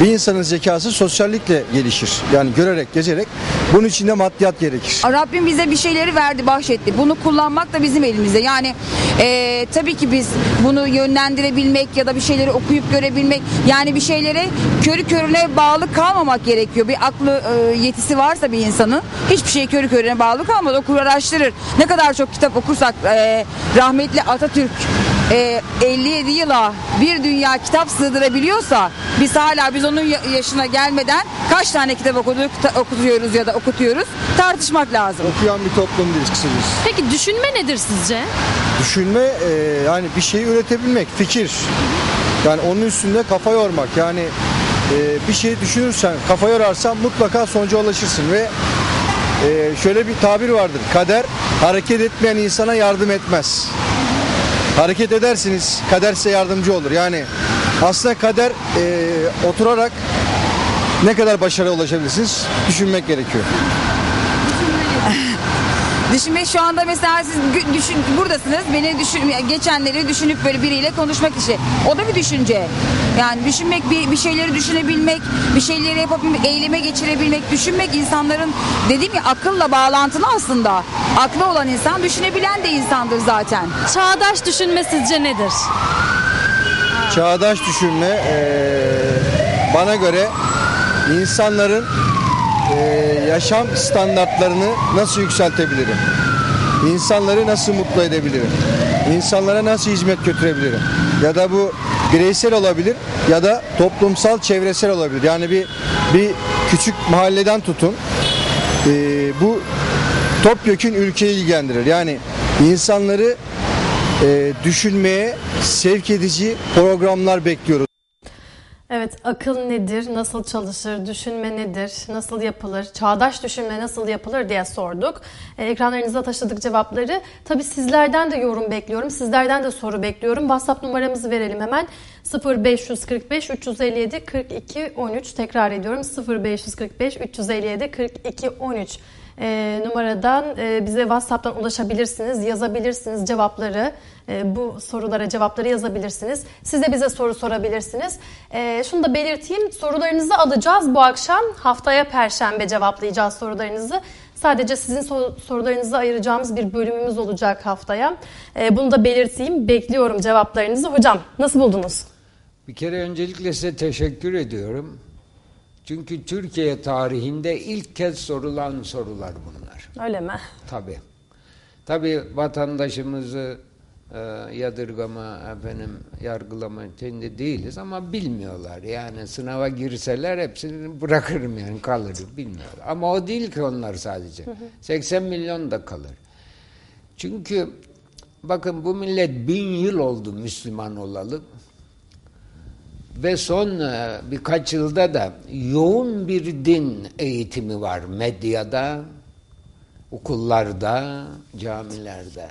L: Bir insanın zekası sosyallikle gelişir. Yani görerek, gezerek. Bunun için de maddiyat gerekir.
M: Rabbim bize bir şeyleri verdi, bahşetti. Bunu kullanmak da bizim elimizde. Yani eee, tabii ki biz bunu yönlendirebilmek ya da bir şeyleri okuyup görebilmek yani bir şeylere körü körüne bağlı kalmamak gerekiyor. Bir aklı eee, yetisi varsa bir insanın hiçbir şey körü körüne bağlı kalmaz. Okur araştırır. Ne kadar çok kitap okursak eee, rahmetli Atatürk eee, 57 yıla bir dünya kitap sığdırabiliyorsa biz hala biz onun ya- yaşına gelmeden kaç tane kitap okuduk, okutuyoruz ya da okutuyoruz tartışmak lazım.
L: Okuyan bir toplum değiliz kısacası.
G: Peki düşünme nedir sizce?
L: Düşünme e, yani bir şeyi üretebilmek, fikir. Yani onun üstünde kafa yormak. Yani e, bir şey düşünürsen, kafa yorarsan mutlaka sonuca ulaşırsın ve e, şöyle bir tabir vardır. Kader hareket etmeyen insana yardım etmez. Hareket edersiniz, kader size yardımcı olur. Yani aslında kader e, oturarak ne kadar başarıya ulaşabilirsiniz düşünmek gerekiyor. *laughs*
M: Düşünmek şu anda mesela siz düşün, buradasınız beni düşün, geçenleri düşünüp böyle biriyle konuşmak işi. O da bir düşünce. Yani düşünmek bir, bir şeyleri düşünebilmek, bir şeyleri yapabilmek, eyleme geçirebilmek, düşünmek insanların dediğim ya akılla bağlantılı aslında. Aklı olan insan düşünebilen de insandır zaten.
G: Çağdaş düşünme sizce nedir?
L: Çağdaş düşünme eee, bana göre insanların eee, yaşam standartlarını nasıl yükseltebilirim? İnsanları nasıl mutlu edebilirim? İnsanlara nasıl hizmet götürebilirim? Ya da bu bireysel olabilir ya da toplumsal, çevresel olabilir. Yani bir bir küçük mahalleden tutun. eee, bu topyekün ülkeyi ilgilendirir. Yani insanları eee, düşünmeye sevk edici programlar bekliyoruz.
A: Evet, akıl nedir, nasıl çalışır, düşünme nedir, nasıl yapılır, çağdaş düşünme nasıl yapılır diye sorduk. E, ekranlarınıza taşıdık cevapları. Tabii sizlerden de yorum bekliyorum, sizlerden de soru bekliyorum. WhatsApp numaramızı verelim hemen. 0545 357 42 13 tekrar ediyorum 0545 357 42 13 e, numaradan e, bize WhatsApp'tan ulaşabilirsiniz, yazabilirsiniz cevapları. E, bu sorulara cevapları yazabilirsiniz. Siz de bize soru sorabilirsiniz. E, şunu da belirteyim, sorularınızı alacağız bu akşam. Haftaya Perşembe cevaplayacağız sorularınızı. Sadece sizin sor- sorularınızı ayıracağımız bir bölümümüz olacak haftaya. E, bunu da belirteyim. Bekliyorum cevaplarınızı. Hocam nasıl buldunuz?
B: Bir kere öncelikle size teşekkür ediyorum. Çünkü Türkiye tarihinde ilk kez sorulan sorular bunlar.
A: Öyle mi?
B: Tabii. Tabii vatandaşımızı e, yadırgama, efendim yargılama içinde değiliz ama bilmiyorlar. Yani sınava girseler hepsini bırakırım yani kalır bilmiyorlar. Ama o değil ki onlar sadece. 80 milyon da kalır. Çünkü bakın bu millet bin yıl oldu Müslüman olalı. Ve son e, birkaç yılda da yoğun bir din eğitimi var medyada, okullarda, camilerde.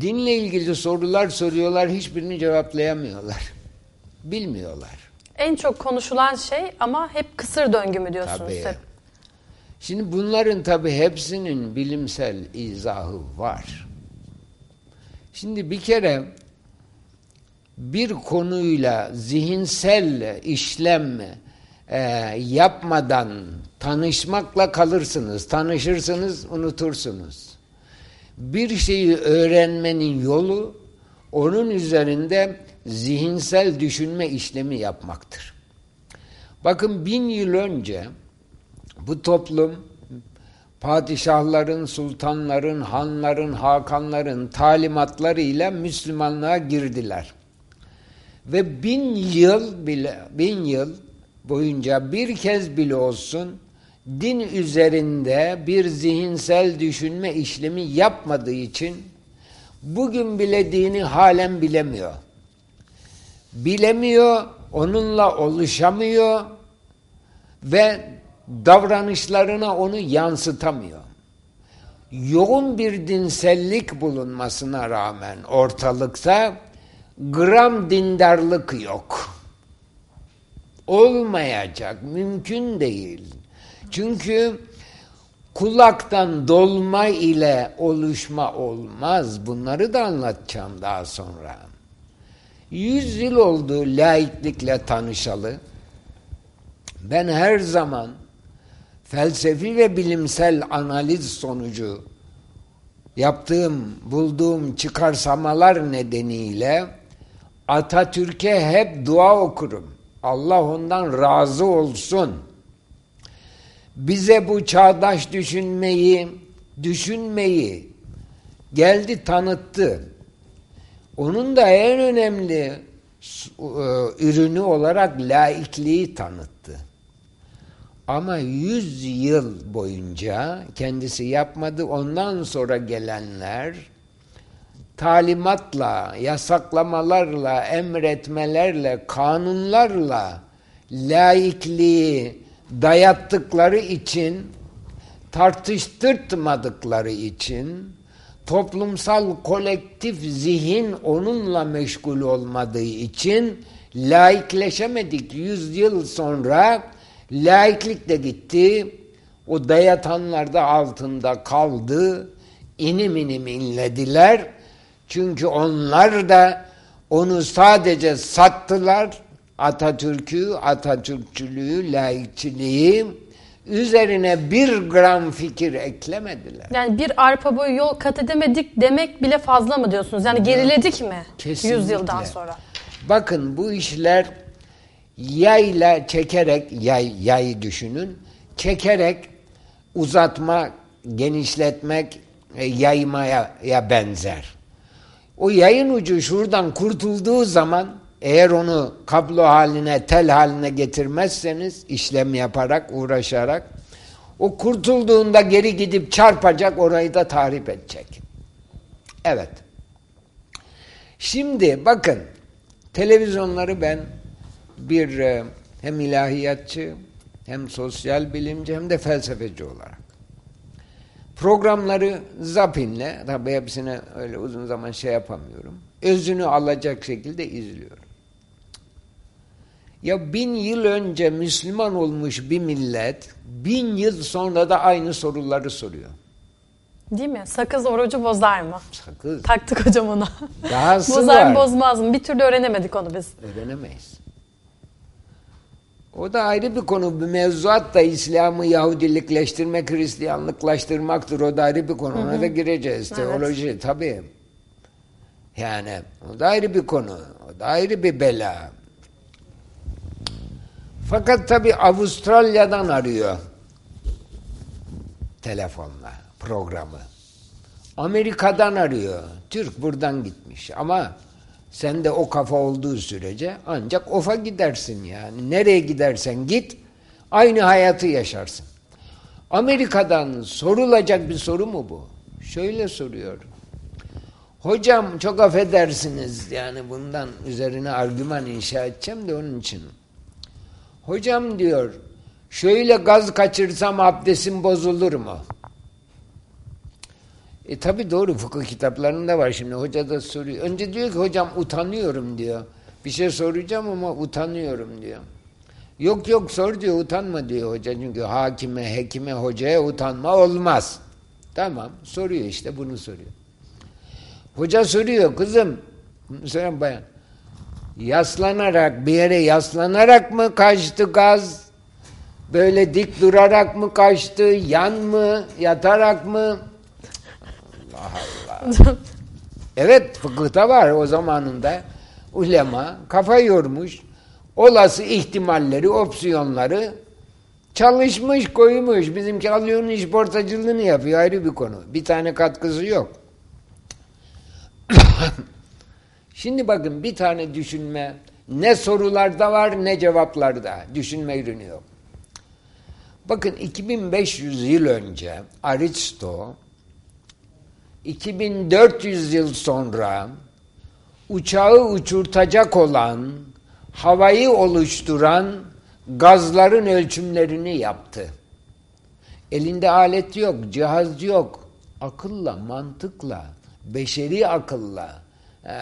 B: Dinle ilgili sorular soruyorlar, hiçbirini cevaplayamıyorlar. *laughs* Bilmiyorlar.
A: En çok konuşulan şey ama hep kısır döngü mü diyorsunuz
B: Tabii.
A: hep?
B: Şimdi bunların tabii hepsinin bilimsel izahı var. Şimdi bir kere bir konuyla zihinsel işlem e, yapmadan tanışmakla kalırsınız. Tanışırsınız, unutursunuz. Bir şeyi öğrenmenin yolu onun üzerinde zihinsel düşünme işlemi yapmaktır. Bakın bin yıl önce bu toplum padişahların, sultanların, hanların, hakanların talimatlarıyla Müslümanlığa girdiler. Ve bin yıl bile, bin yıl boyunca bir kez bile olsun din üzerinde bir zihinsel düşünme işlemi yapmadığı için bugün bile dini halen bilemiyor. Bilemiyor, onunla oluşamıyor ve davranışlarına onu yansıtamıyor. Yoğun bir dinsellik bulunmasına rağmen ortalıkta gram dindarlık yok. Olmayacak, mümkün değil. Çünkü kulaktan dolma ile oluşma olmaz. Bunları da anlatacağım daha sonra. Yüz yıl oldu laiklikle tanışalı. Ben her zaman felsefi ve bilimsel analiz sonucu yaptığım, bulduğum çıkarsamalar nedeniyle Atatürk'e hep dua okurum. Allah ondan razı olsun. Bize bu çağdaş düşünmeyi, düşünmeyi geldi tanıttı. Onun da en önemli e, ürünü olarak laikliği tanıttı. Ama yüz yıl boyunca kendisi yapmadı. Ondan sonra gelenler talimatla, yasaklamalarla, emretmelerle, kanunlarla laikliği dayattıkları için, tartıştırtmadıkları için, toplumsal kolektif zihin onunla meşgul olmadığı için laikleşemedik. Yüz yıl sonra laiklik de gitti. O dayatanlar da altında kaldı. İnim inim inlediler. Çünkü onlar da onu sadece sattılar. Atatürk'ü, Atatürkçülüğü, laikçiliği üzerine bir gram fikir eklemediler.
A: Yani bir arpa boyu yol kat edemedik demek bile fazla mı diyorsunuz? Yani geriledik mi?
B: Kesinlikle.
A: 100 yıldan sonra.
B: Bakın bu işler yayla çekerek, yay, yay düşünün, çekerek uzatma, genişletmek, e, yaymaya ya benzer. O yayın ucu şuradan kurtulduğu zaman eğer onu kablo haline, tel haline getirmezseniz işlem yaparak, uğraşarak o kurtulduğunda geri gidip çarpacak, orayı da tahrip edecek. Evet. Şimdi bakın televizyonları ben bir e, hem ilahiyatçı hem sosyal bilimci hem de felsefeci olarak programları zapinle tabi hepsine öyle uzun zaman şey yapamıyorum. Özünü alacak şekilde izliyorum. Ya bin yıl önce Müslüman olmuş bir millet bin yıl sonra da aynı soruları soruyor.
A: Değil mi? Sakız orucu bozar mı?
B: Sakız.
A: Taktık hocam ona.
B: Dahası *laughs*
A: Bozar
B: var.
A: bozmaz mı? Bir türlü öğrenemedik onu biz.
B: Öğrenemeyiz. O da ayrı bir konu. Bir mevzuat da İslam'ı Yahudilikleştirmek, Hristiyanlıklaştırmaktır. O da ayrı bir konu. Ona
A: Hı
B: da gireceğiz.
A: Evet.
B: Teoloji tabii. Yani o da ayrı bir konu. O da ayrı bir bela. Fakat tabii Avustralya'dan arıyor telefonla programı. Amerika'dan arıyor. Türk buradan gitmiş ama sen de o kafa olduğu sürece ancak ofa gidersin yani. Nereye gidersen git aynı hayatı yaşarsın. Amerika'dan sorulacak bir soru mu bu? Şöyle soruyor. Hocam çok affedersiniz yani bundan üzerine argüman inşa edeceğim de onun için. Hocam diyor şöyle gaz kaçırsam abdestim bozulur mu? E tabi doğru fıkıh kitaplarında var şimdi hoca da soruyor. Önce diyor ki hocam utanıyorum diyor. Bir şey soracağım ama utanıyorum diyor. Yok yok sor diyor utanma diyor hoca. Çünkü hakime, hekime, hocaya utanma olmaz. Tamam soruyor işte bunu soruyor. Hoca soruyor kızım. Soran bayan. Yaslanarak bir yere yaslanarak mı kaçtı gaz? Böyle dik durarak mı kaçtı? Yan mı? Yatarak mı? Allah *laughs* evet fıkıhta var o zamanında ulema kafa yormuş. Olası ihtimalleri, opsiyonları çalışmış, koymuş. Bizimki alıyorsun işportacılığını yapıyor ayrı bir konu. Bir tane katkısı yok. *coughs* Şimdi bakın bir tane düşünme ne sorularda var ne cevaplarda. Düşünme ürünü yok. Bakın 2500 yıl önce Aristo 2400 yıl sonra uçağı uçurtacak olan havayı oluşturan gazların ölçümlerini yaptı. Elinde alet yok, cihaz yok. Akılla, mantıkla, beşeri akılla.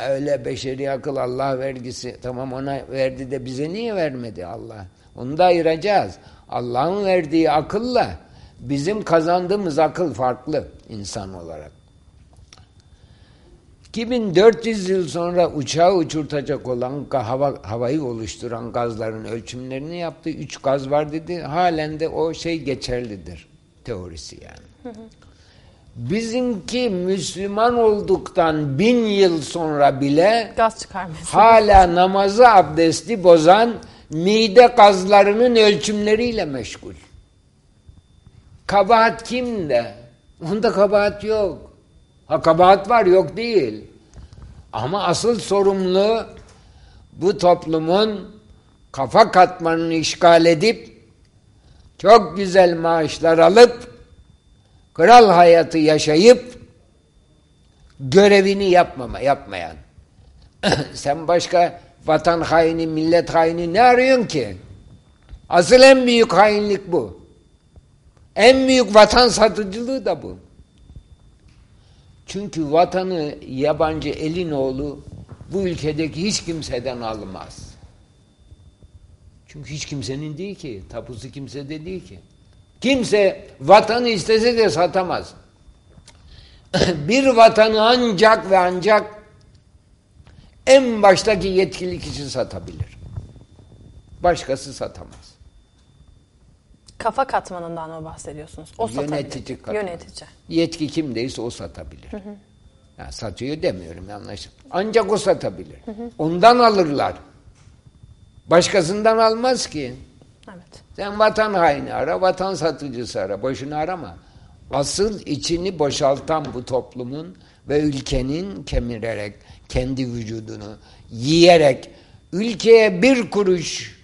B: Öyle beşeri akıl Allah vergisi. Tamam ona verdi de bize niye vermedi Allah? Onu da ayıracağız. Allah'ın verdiği akılla bizim kazandığımız akıl farklı insan olarak. 2400 yıl sonra uçağı uçurtacak olan hava, havayı oluşturan gazların ölçümlerini yaptı. Üç gaz var dedi. Halen de o şey geçerlidir. Teorisi yani. Bizimki Müslüman olduktan bin yıl sonra bile
A: Gaz çıkarması.
B: hala namazı abdesti bozan mide gazlarının ölçümleriyle meşgul. Kabahat kimde? Onda kabahat yok. Ha kabahat var yok değil. Ama asıl sorumlu bu toplumun kafa katmanını işgal edip çok güzel maaşlar alıp kral hayatı yaşayıp görevini yapmama yapmayan. *clears throat* Sen başka vatan haini, millet haini ne arıyorsun ki? Asıl en büyük hainlik bu. En büyük vatan satıcılığı da bu. Çünkü vatanı yabancı elin oğlu bu ülkedeki hiç kimseden almaz. Çünkü hiç kimsenin değil ki. Tapusu kimse de değil ki. Kimse vatanı istese de satamaz. *clears throat* bir vatanı ancak ve ancak en baştaki yetkili kişi satabilir. Başkası satamaz.
A: Kafa katmanından mı bahsediyorsunuz? O.
B: Yönetici katmanı.
A: Yönetici.
B: Yetki kimdeyse o satabilir. Ya satıyor demiyorum yanlış. Ancak o satabilir. Ondan alırlar. Başkasından almaz ki.
A: Evet.
B: Sen vatan haini ara, vatan satıcısı ara. Boşuna arama. Asıl içini boşaltan bu toplumun ve ülkenin kemirerek, kendi vücudunu yiyerek, ülkeye bir kuruş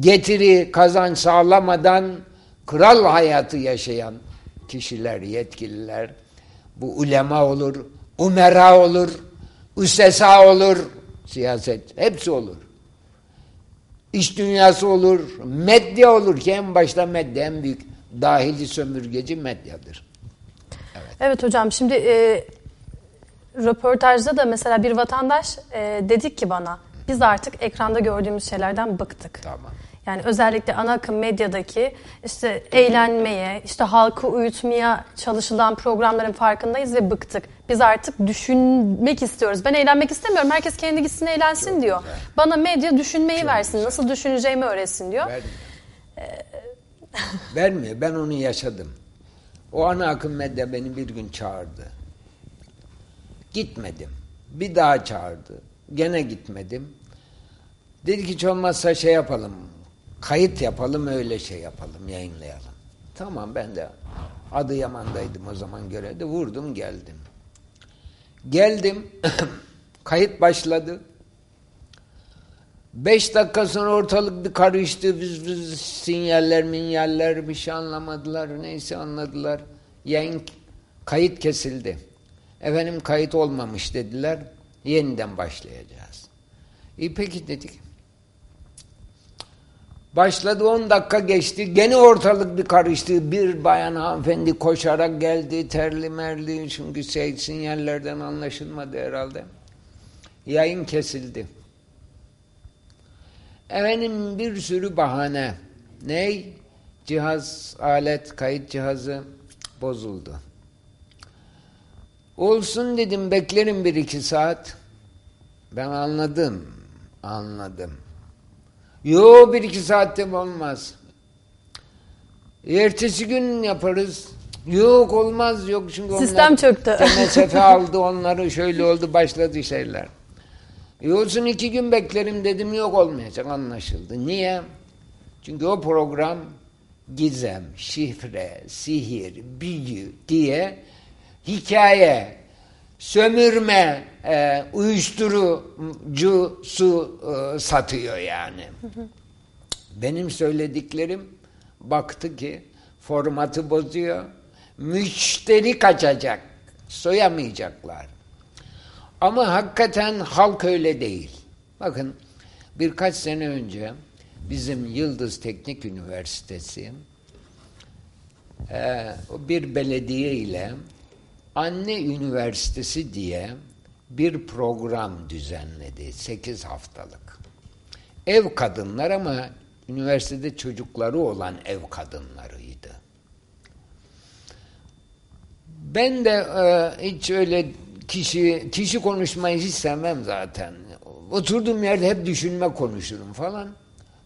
B: getiri kazanç sağlamadan kral hayatı yaşayan kişiler, yetkililer, bu ulema olur, umera olur, üsesa olur, siyaset, hepsi olur. İş dünyası olur, medya olur ki en başta medya en büyük dahili sömürgeci medyadır.
A: Evet hocam şimdi e, röportajda da mesela bir vatandaş e, dedik ki bana biz artık ekranda gördüğümüz şeylerden bıktık.
B: Tamam.
A: Yani özellikle ana akım medyadaki işte eğlenmeye, işte halkı uyutmaya çalışılan programların farkındayız ve bıktık. Biz artık düşünmek istiyoruz. Ben eğlenmek istemiyorum. Herkes kendi gitsin eğlensin diyor. Bana medya düşünmeyi versin. Nasıl düşüneceğimi öğretsin diyor. *laughs*
B: Vermiyor. Ben onu yaşadım. O ana akım medya beni bir gün çağırdı. Gitmedim. Bir daha çağırdı. Gene gitmedim. Dedi ki hiç olmazsa şey yapalım. Kayıt yapalım öyle şey yapalım. Yayınlayalım. Tamam ben de Adıyaman'daydım o zaman görevde. Vurdum geldim. Geldim. *clears throat* Kayıt başladı. Beş dakika sonra ortalık bir karıştı. Vız vız sinyaller minyaller bir şey anlamadılar. Neyse anladılar. Yayın kayıt kesildi. Efendim kayıt olmamış dediler. Yeniden başlayacağız. İyi peki dedik. Başladı 10 dakika geçti. Gene ortalık bir karıştı. Bir bayan hanımefendi koşarak geldi. Terli merli. Çünkü şey, sinyallerden anlaşılmadı herhalde. Yayın kesildi. Efendim bir sürü bahane. Ney? Cihaz, alet, kayıt cihazı bozuldu. Olsun dedim beklerim bir iki saat. Ben anladım. Anladım. Yo bir iki saatte olmaz. Ertesi gün yaparız. Yok olmaz yok çünkü
A: Sistem
B: onlar
A: çöktü. *laughs*
B: TMSF aldı onları şöyle oldu başladı şeyler. E olsun iki gün beklerim dedim yok olmayacak anlaşıldı. Niye? Çünkü o program gizem, şifre, sihir, büyü diye hikaye, sömürme, e, uyuşturucu su e, satıyor yani. Benim söylediklerim baktı ki formatı bozuyor. Müşteri kaçacak. Soyamayacaklar. Ama hakikaten halk öyle değil. Bakın birkaç sene önce bizim Yıldız Teknik Üniversitesi e, bir belediye ile Anne Üniversitesi diye bir program düzenledi. Sekiz haftalık. Ev kadınlar ama üniversitede çocukları olan ev kadınlarıydı. Ben de e, hiç öyle kişi kişi konuşmayı hiç sevmem zaten. Oturduğum yerde hep düşünme konuşurum falan.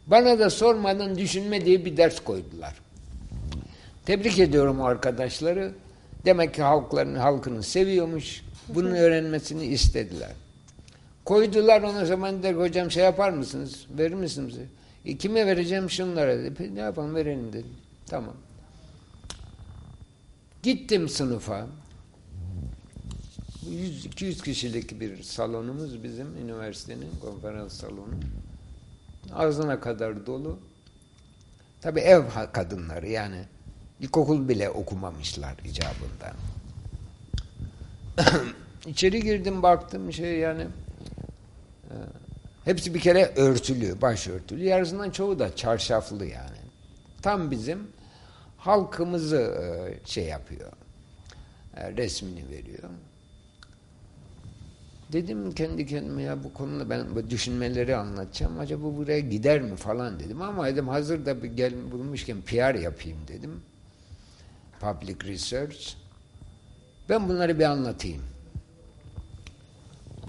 B: Bana da sormadan düşünme diye bir ders koydular. Tebrik ediyorum arkadaşları. Demek ki halkların halkını seviyormuş. Bunun öğrenmesini istediler. Koydular ona zaman der hocam şey yapar mısınız? Verir misiniz? E, kime vereceğim şunlara dedi. Ne yapalım verelim dedim. Tamam. Gittim sınıfa. 100-200 kişilik bir salonumuz bizim üniversitenin konferans salonu. Ağzına kadar dolu. Tabi ev kadınları yani ilkokul bile okumamışlar icabında. *coughs* İçeri girdim baktım şey yani e, hepsi bir kere örtülü, başörtülü. Yarısından çoğu da çarşaflı yani. Tam bizim halkımızı e, şey yapıyor. E, resmini veriyor. Dedim kendi kendime ya bu konuda ben bu düşünmeleri anlatacağım. Acaba buraya gider mi falan dedim. Ama dedim hazır da bir gel bulmuşken PR yapayım dedim. Public Research. Ben bunları bir anlatayım.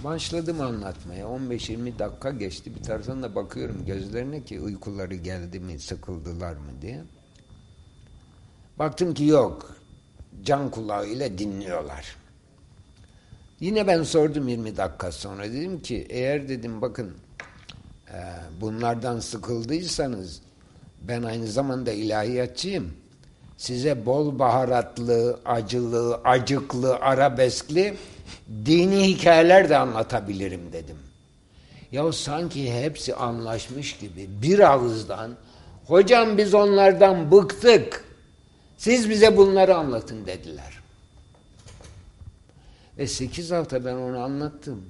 B: Başladım anlatmaya. 15-20 dakika geçti. Bir taraftan da bakıyorum gözlerine ki uykuları geldi mi, sıkıldılar mı diye. Baktım ki yok. Can kulağıyla dinliyorlar. Yine ben sordum 20 dakika sonra. Dedim ki eğer dedim bakın e, bunlardan sıkıldıysanız ben aynı zamanda ilahiyatçıyım. Size bol baharatlı, acılı, acıklı, arabeskli dini hikayeler de anlatabilirim dedim. Ya sanki hepsi anlaşmış gibi bir ağızdan hocam biz onlardan bıktık. Siz bize bunları anlatın dediler. Ve sekiz hafta ben onu anlattım.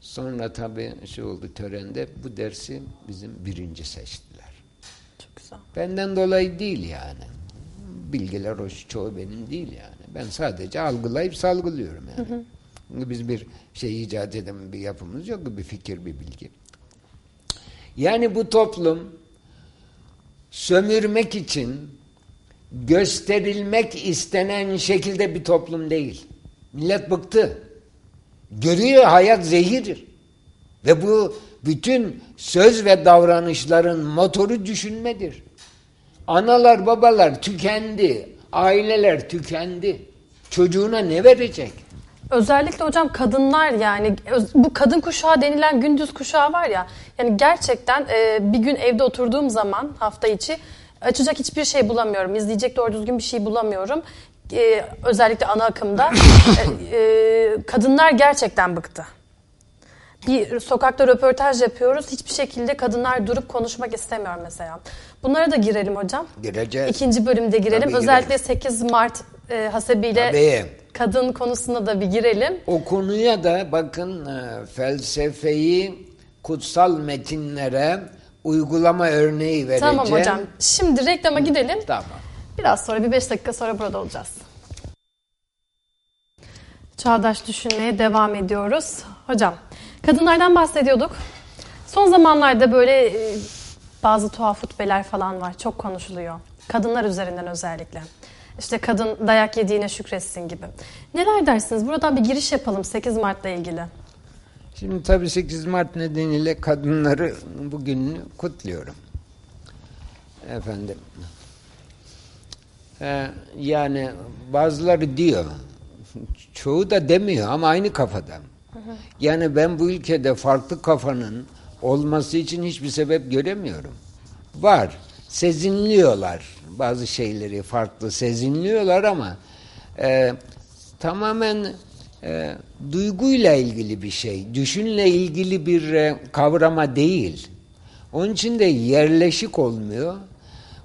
B: Sonra tabii şey oldu törende bu dersi bizim birinci seçtiler.
A: Çok güzel.
B: Benden dolayı değil yani. Bilgiler o çoğu benim değil yani. Ben sadece algılayıp salgılıyorum yani. Hı hı. Biz bir şey icat eden bir yapımız yok. Bir fikir, bir bilgi. Yani bu toplum sömürmek için gösterilmek istenen şekilde bir toplum değil. Millet bıktı. Görüyor hayat zehirdir. Ve bu bütün söz ve davranışların motoru düşünmedir. Analar babalar tükendi. Aileler tükendi. Çocuğuna ne verecek?
A: Özellikle hocam kadınlar yani bu kadın kuşağı denilen gündüz kuşağı var ya yani gerçekten e, bir gün evde oturduğum zaman hafta içi açacak hiçbir şey bulamıyorum. izleyecek doğru düzgün bir şey bulamıyorum. Ee, özellikle ana akımda *laughs* e, e, kadınlar gerçekten bıktı. Bir sokakta röportaj yapıyoruz. Hiçbir şekilde kadınlar durup konuşmak istemiyor mesela. Bunlara da girelim hocam.
B: Gireceğiz.
A: İkinci bölümde girelim.
B: Tabii
A: Özellikle
B: girelim.
A: 8 Mart e, hasebiyle
B: Tabii.
A: kadın konusunda da bir girelim.
B: O konuya da bakın e, felsefeyi kutsal metinlere uygulama örneği vereceğim.
A: Tamam hocam. Şimdi reklama gidelim.
B: Tamam.
A: Biraz sonra bir beş dakika sonra burada olacağız. Çağdaş düşünmeye devam ediyoruz. Hocam, kadınlardan bahsediyorduk. Son zamanlarda böyle e, bazı tuhaf hutbeler falan var. Çok konuşuluyor. Kadınlar üzerinden özellikle. İşte kadın dayak yediğine şükretsin gibi. Neler dersiniz? Buradan bir giriş yapalım 8 Mart'la ilgili.
B: Şimdi tabii 8 Mart nedeniyle kadınları bugün kutluyorum. Efendim. Ee, yani bazıları diyor, çoğu da demiyor ama aynı kafada. Yani ben bu ülkede farklı kafanın olması için hiçbir sebep göremiyorum. Var, sezinliyorlar bazı şeyleri farklı sezinliyorlar ama e, tamamen e, duyguyla ilgili bir şey, düşünle ilgili bir e, kavrama değil. Onun için de yerleşik olmuyor.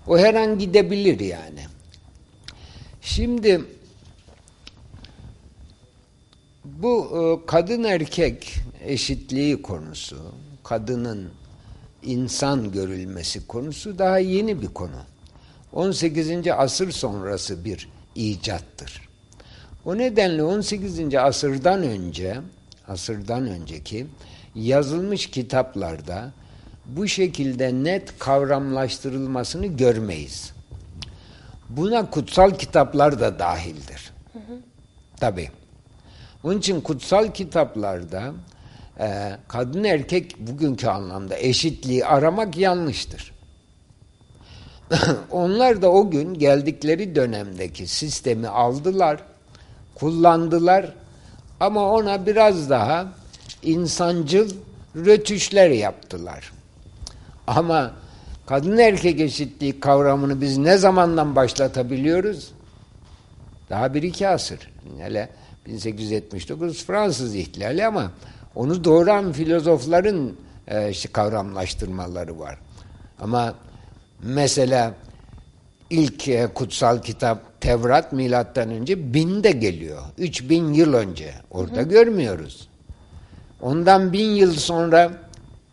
B: O her an gidebilir yani. Şimdi bu e, kadın erkek eşitliği konusu, kadının insan görülmesi konusu daha yeni bir konu. 18. asır sonrası bir icattır. O nedenle 18. asırdan önce, asırdan önceki yazılmış kitaplarda bu şekilde net kavramlaştırılmasını görmeyiz. Buna kutsal kitaplar da dahildir. Tabi. Onun için kutsal kitaplarda e, kadın erkek bugünkü anlamda eşitliği aramak yanlıştır. *laughs* Onlar da o gün geldikleri dönemdeki sistemi aldılar, kullandılar ama ona biraz daha insancıl rötuşlar yaptılar. Ama kadın erkek eşitliği kavramını biz ne zamandan başlatabiliyoruz? Daha bir iki asır. Hele 1879 Fransız ihtilali ama onu doğuran filozofların e, işte kavramlaştırmaları var. Ama mesela ilk e, kutsal kitap Tevrat milattan önce binde geliyor. 3000 yıl önce. Orada hı görmüyoruz. Ondan bin yıl sonra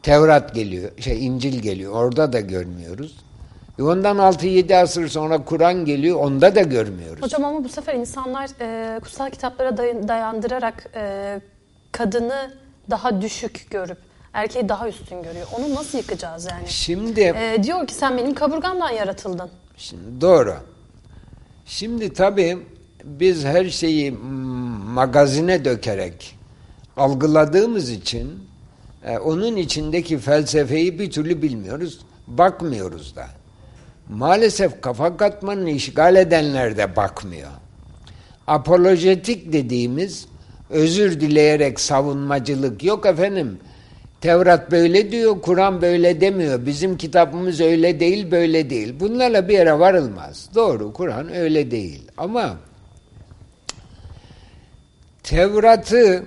B: Tevrat geliyor, şey İncil geliyor. Orada da görmüyoruz. E ondan 6-7 asır sonra Kur'an geliyor. Onda da görmüyoruz.
A: Hocam ama bu sefer insanlar e, kutsal kitaplara dayandırarak e, kadını daha düşük görüp erkeği daha üstün görüyor. Onu nasıl yıkacağız yani?
B: Şimdi
A: e, diyor ki sen benim kaburgamdan yaratıldın.
B: Şimdi doğru. Şimdi tabii biz her şeyi magazine dökerek algıladığımız için e, onun içindeki felsefeyi bir türlü bilmiyoruz, bakmıyoruz da. Maalesef kafa katmanını işgal edenler de bakmıyor. Apolojetik dediğimiz özür dileyerek savunmacılık yok efendim. Tevrat böyle diyor, Kur'an böyle demiyor. Bizim kitabımız öyle değil, böyle değil. Bunlarla bir yere varılmaz. Doğru, Kur'an öyle değil. Ama Tevrat'ı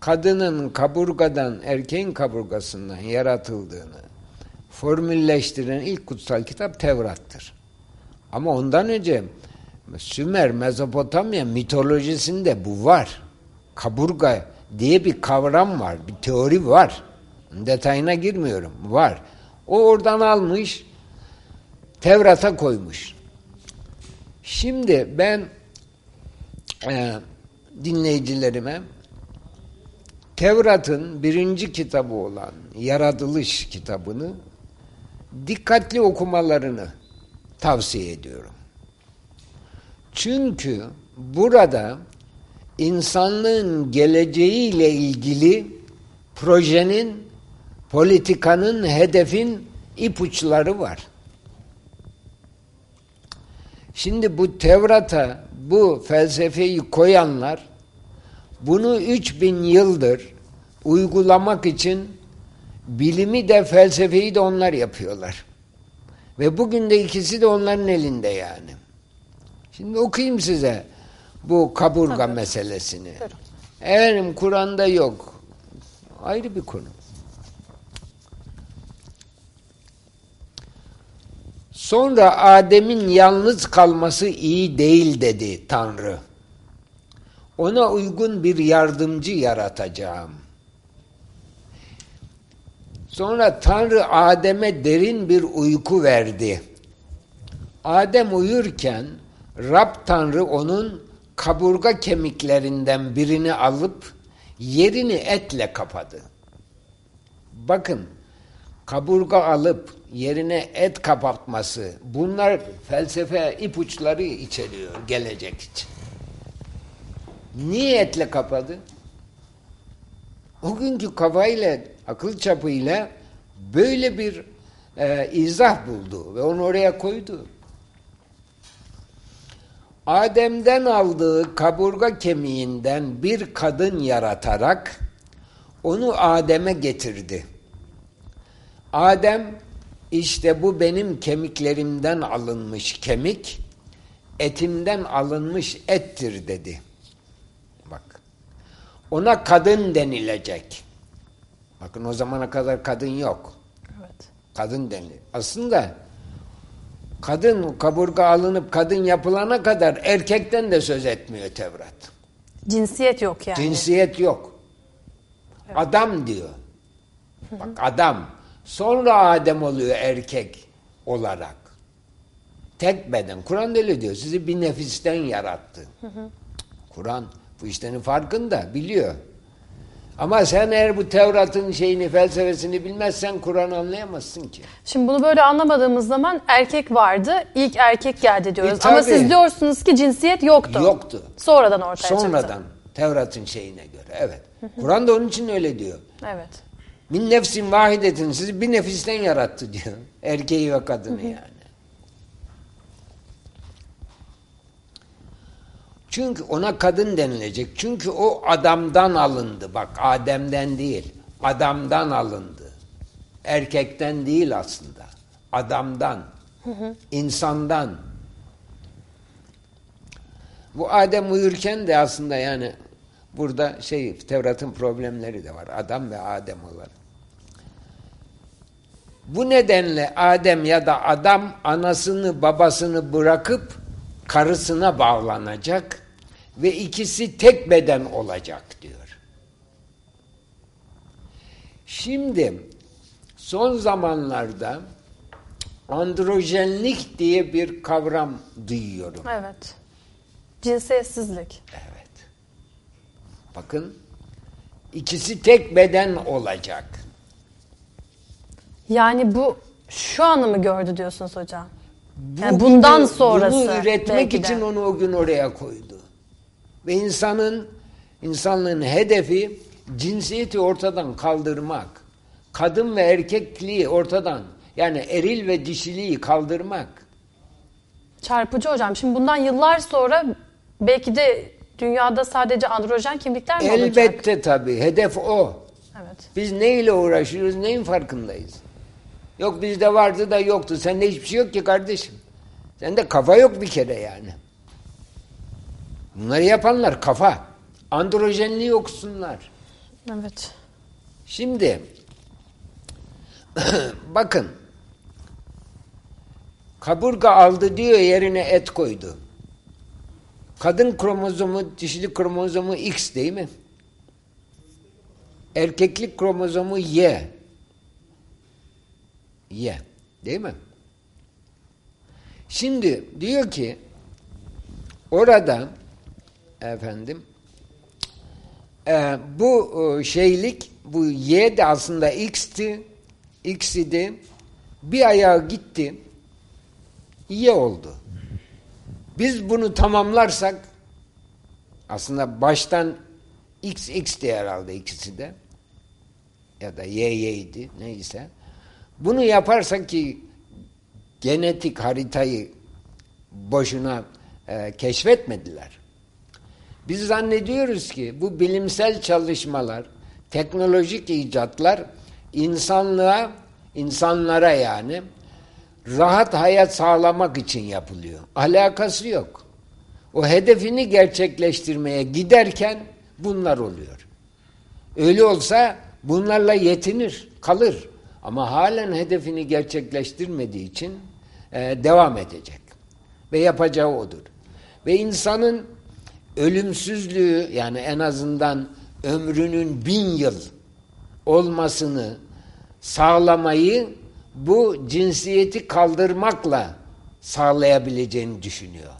B: kadının kaburgadan, erkeğin kaburgasından yaratıldığını formülleştiren ilk kutsal kitap Tevrat'tır. Ama ondan önce Sümer, Mezopotamya mitolojisinde bu var. Kaburga diye bir kavram var, bir teori var. Detayına girmiyorum, var. O oradan almış, Tevrat'a koymuş. Şimdi ben e, dinleyicilerime Tevrat'ın birinci kitabı olan Yaratılış kitabını dikkatli okumalarını tavsiye ediyorum. Çünkü burada insanlığın geleceğiyle ilgili projenin, politikanın, hedefin ipuçları var. Şimdi bu Tevrat'a bu felsefeyi koyanlar bunu 3000 yıldır uygulamak için bilimi de felsefeyi de onlar yapıyorlar. Ve bugün de ikisi de onların elinde yani. Şimdi okuyayım size bu kaburga Tabii. meselesini. Efendim Kur'an'da yok. Ayrı bir konu. Sonra Adem'in yalnız kalması iyi değil dedi Tanrı. Ona uygun bir yardımcı yaratacağım. Sonra Tanrı Adem'e derin bir uyku verdi. Adem uyurken Rab Tanrı onun kaburga kemiklerinden birini alıp yerini etle kapadı. Bakın kaburga alıp yerine et kapatması bunlar felsefe ipuçları içeriyor gelecek için. Niye etle kapadı? O günkü kafayla, akıl çapıyla böyle bir e, izah buldu ve onu oraya koydu. Adem'den aldığı kaburga kemiğinden bir kadın yaratarak onu Adem'e getirdi. Adem işte bu benim kemiklerimden alınmış kemik, etimden alınmış ettir dedi. Ona kadın denilecek. Bakın o zamana kadar kadın yok. Evet. Kadın denilir. Aslında kadın kaburga alınıp kadın yapılana kadar erkekten de söz etmiyor Tevrat.
A: Cinsiyet yok yani.
B: Cinsiyet yok. Evet. Adam diyor. Bak adam. Sonra Adem oluyor erkek olarak. Tek beden. Kur'an öyle diyor. Sizi bir nefisten yarattı. Kur'an bu işlerin farkında, biliyor. Ama sen eğer bu Tevrat'ın şeyini, felsefesini bilmezsen Kur'an anlayamazsın ki.
A: Şimdi bunu böyle anlamadığımız zaman erkek vardı, ilk erkek geldi diyoruz. E, Ama siz diyorsunuz ki cinsiyet yoktu.
B: Yoktu.
A: Sonradan ortaya
B: Sonradan.
A: çıktı.
B: Tevrat'ın şeyine göre. Evet. Kur'an da onun için öyle diyor.
A: Evet.
B: Min nefsin vahidetin sizi bir nefisten yarattı diyor. Erkeği ve kadını yani. Çünkü ona kadın denilecek. Çünkü o adamdan alındı. Bak Adem'den değil. Adamdan alındı. Erkekten değil aslında. Adamdan. insandan. Bu Adem uyurken de aslında yani burada şey Tevrat'ın problemleri de var. Adam ve Adem olarak. Bu nedenle Adem ya da adam anasını babasını bırakıp karısına bağlanacak ve ikisi tek beden olacak diyor. Şimdi son zamanlarda androjenlik diye bir kavram duyuyorum.
A: Evet. Cinsiyetsizlik.
B: Bakın ikisi tek beden olacak.
A: Yani bu şu anı mı gördü diyorsunuz hocam? Yani
B: Bugünü-
A: bundan sonrası.
B: Bunu üretmek için onu o gün oraya koydu. Ve insanın insanlığın hedefi cinsiyeti ortadan kaldırmak. Kadın ve erkekliği ortadan yani eril ve dişiliği kaldırmak.
A: Çarpıcı hocam. Şimdi bundan yıllar sonra belki de dünyada sadece androjen kimlikler mi olacak?
B: Elbette tabii. Hedef o.
A: Evet.
B: Biz neyle uğraşıyoruz, neyin farkındayız? Yok bizde vardı da yoktu. Sende hiçbir şey yok ki kardeşim. Sende kafa yok bir kere yani. Bunları yapanlar kafa. Androjenliği yoksunlar.
A: Evet.
B: Şimdi *clears throat* bakın kaburga aldı diyor yerine et koydu. Kadın kromozomu, dişilik kromozomu X değil mi? Erkeklik kromozomu Y. Y. Değil mi? Şimdi diyor ki orada efendim e, bu e, şeylik bu Y de aslında X'ti. X idi. Bir ayağı gitti. Y oldu. Biz bunu tamamlarsak aslında baştan X X'ti herhalde ikisi de ya da Y Y'ydi neyse. Bunu yaparsak ki genetik haritayı boşuna e, keşfetmediler. Biz zannediyoruz ki bu bilimsel çalışmalar, teknolojik icatlar insanlığa, insanlara yani rahat hayat sağlamak için yapılıyor. Alakası yok. O hedefini gerçekleştirmeye giderken bunlar oluyor. Öyle olsa bunlarla yetinir, kalır. Ama halen hedefini gerçekleştirmediği için e, devam edecek. Ve yapacağı odur. Ve insanın ölümsüzlüğü yani en azından ömrünün bin yıl olmasını sağlamayı bu cinsiyeti kaldırmakla sağlayabileceğini düşünüyor.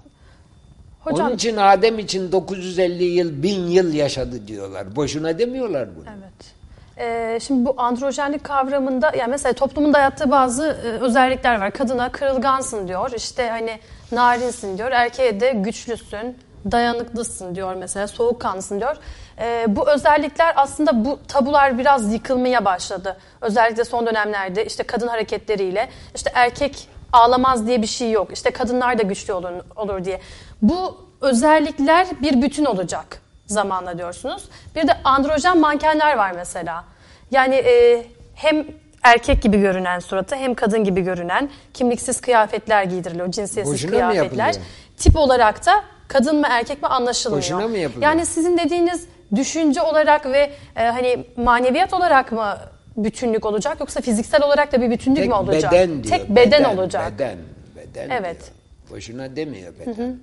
A: Hocam-
B: Onun için Adem için 950 yıl, bin yıl yaşadı diyorlar. Boşuna demiyorlar bunu.
A: Evet. Ee, şimdi bu androjenlik kavramında yani mesela toplumun dayattığı bazı e, özellikler var. Kadına kırılgansın diyor. işte hani narinsin diyor. Erkeğe de güçlüsün, dayanıklısın diyor mesela. Soğukkanlısın diyor. Ee, bu özellikler aslında bu tabular biraz yıkılmaya başladı. Özellikle son dönemlerde işte kadın hareketleriyle işte erkek ağlamaz diye bir şey yok. İşte kadınlar da güçlü olur, olur diye. Bu özellikler bir bütün olacak zamanla diyorsunuz. Bir de androjen mankenler var mesela. Yani e, hem erkek gibi görünen suratı hem kadın gibi görünen kimliksiz kıyafetler giydiriliyor. Cinsiyetsiz
B: Boşuna mı
A: kıyafetler. Tip olarak da kadın mı erkek mi anlaşılmıyor.
B: Boşuna mı yapılıyor?
A: Yani sizin dediğiniz düşünce olarak ve e, hani maneviyat olarak mı bütünlük olacak yoksa fiziksel olarak da bir bütünlük
B: Tek
A: mü olacak?
B: beden diyor.
A: Tek beden, olacak.
B: Beden, beden
A: Evet.
B: diyor. Boşuna demiyor beden.
A: Hı hı.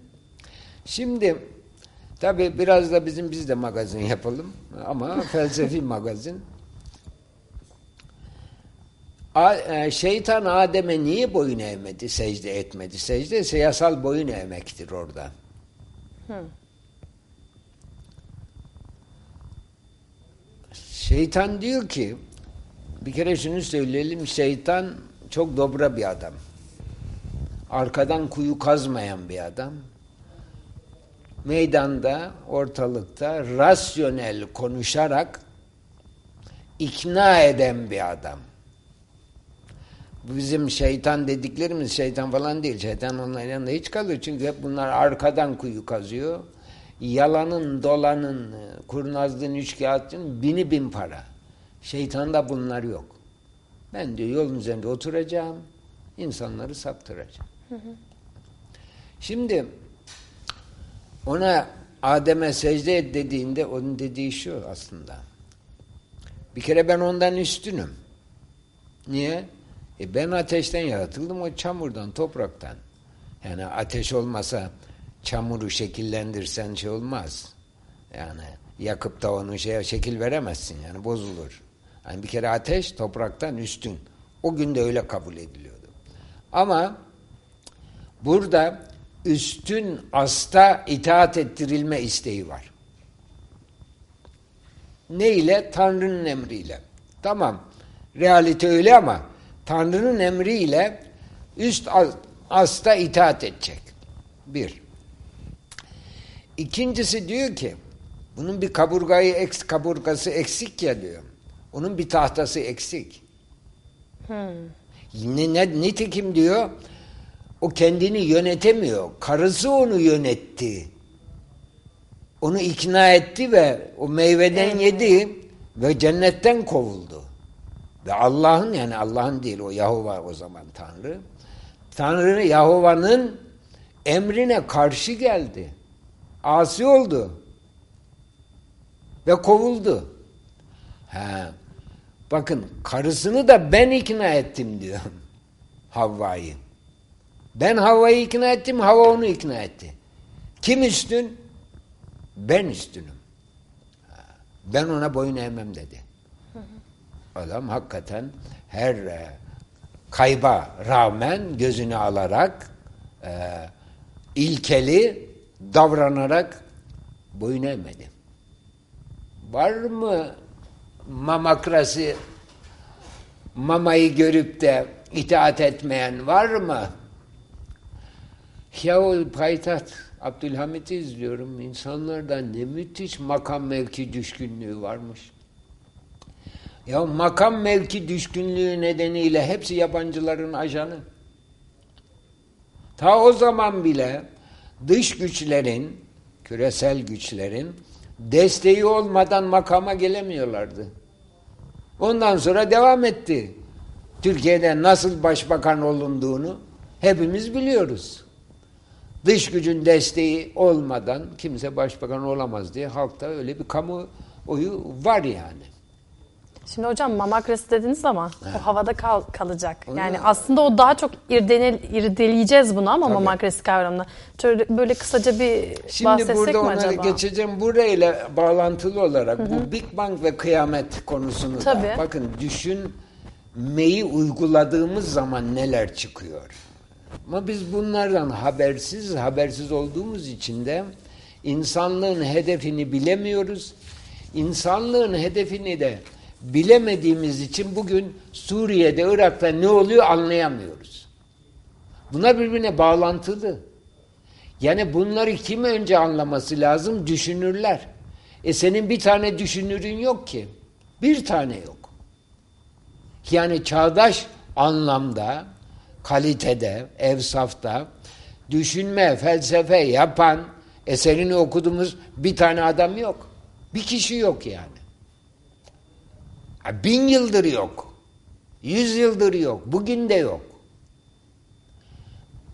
B: Şimdi tabi biraz da bizim biz de magazin yapalım ama *laughs* felsefi magazin. A- e, şeytan Adem'e niye boyun eğmedi, secde etmedi? Secde ise yasal boyun eğmektir orada. Şeytan diyor ki bir kere şunu söyleyelim şeytan çok dobra bir adam. Arkadan kuyu kazmayan bir adam. meydanda, ortalıkta rasyonel konuşarak ikna eden bir adam. Bizim şeytan dediklerimiz şeytan falan değil. Şeytan onların yanında hiç kalıyor. Çünkü hep bunlar arkadan kuyu kazıyor. Yalanın, dolanın, kurnazlığın, üçkağıtçının bini bin para. Şeytanda bunlar yok. Ben diyor yolun üzerinde oturacağım, insanları saptıracağım. Şimdi ona Adem'e secde et dediğinde onun dediği şu aslında. Bir kere ben ondan üstünüm. Niye? E ben ateşten yaratıldım, o çamurdan, topraktan. Yani ateş olmasa çamuru şekillendirsen şey olmaz. Yani yakıp da onu şeye şekil veremezsin yani bozulur. Yani bir kere ateş topraktan üstün. O gün de öyle kabul ediliyordu. Ama burada üstün asta itaat ettirilme isteği var. Ne ile? Tanrı'nın emriyle. Tamam. Realite öyle ama Tanrı'nın emriyle üst asta itaat edecek. Bir. İkincisi diyor ki bunun bir kaburgayı eks, kaburgası eksik ya diyor. Onun bir tahtası eksik.
A: Hmm.
B: Ne, ne, nitekim diyor o kendini yönetemiyor. Karısı onu yönetti. Onu ikna etti ve o meyveden yedi ve cennetten kovuldu. Ve Allah'ın yani Allah'ın değil o Yahova o zaman Tanrı. Tanrı Yahova'nın emrine karşı geldi. Asi oldu. Ve kovuldu. Ha. Bakın karısını da ben ikna ettim diyor. *laughs* Havva'yı. Ben Havva'yı ikna ettim, Havva onu ikna etti. Kim üstün? Ben üstünüm. Ben ona boyun eğmem dedi. Adam hakikaten her e, kayba rağmen gözünü alarak e, ilkeli davranarak boyun eğmedi. Var mı mamakrası mamayı görüp de itaat etmeyen var mı? Ya o payitaht Abdülhamit'i izliyorum. İnsanlarda ne müthiş makam mevki düşkünlüğü varmış. Ya makam mevki düşkünlüğü nedeniyle hepsi yabancıların ajanı. Ta o zaman bile dış güçlerin, küresel güçlerin desteği olmadan makama gelemiyorlardı. Ondan sonra devam etti. Türkiye'de nasıl başbakan olunduğunu hepimiz biliyoruz. Dış gücün desteği olmadan kimse başbakan olamaz diye halkta öyle bir kamu oyu var yani.
A: Şimdi hocam mamakrasi dediniz ama o havada kal, kalacak. Yani aslında o daha çok irdenel, irdeleyeceğiz bunu ama
B: Tabii.
A: mamakrasi kavramını. Şöyle böyle kısaca bir
B: Şimdi
A: bahsetsek
B: burada
A: mi
B: onları
A: acaba?
B: geçeceğim. Burayla bağlantılı olarak bu Big Bang ve kıyamet konusunu
A: Tabii.
B: da bakın düşünmeyi uyguladığımız zaman neler çıkıyor. Ama biz bunlardan habersiz, habersiz olduğumuz için de insanlığın hedefini bilemiyoruz. İnsanlığın hedefini de bilemediğimiz için bugün Suriye'de, Irak'ta ne oluyor anlayamıyoruz. Bunlar birbirine bağlantılı. Yani bunları kim önce anlaması lazım? Düşünürler. E senin bir tane düşünürün yok ki. Bir tane yok. Yani çağdaş anlamda, kalitede, evsafta düşünme, felsefe yapan eserini okuduğumuz bir tane adam yok. Bir kişi yok yani. Bin yıldır yok. Yüz yıldır yok. Bugün de yok.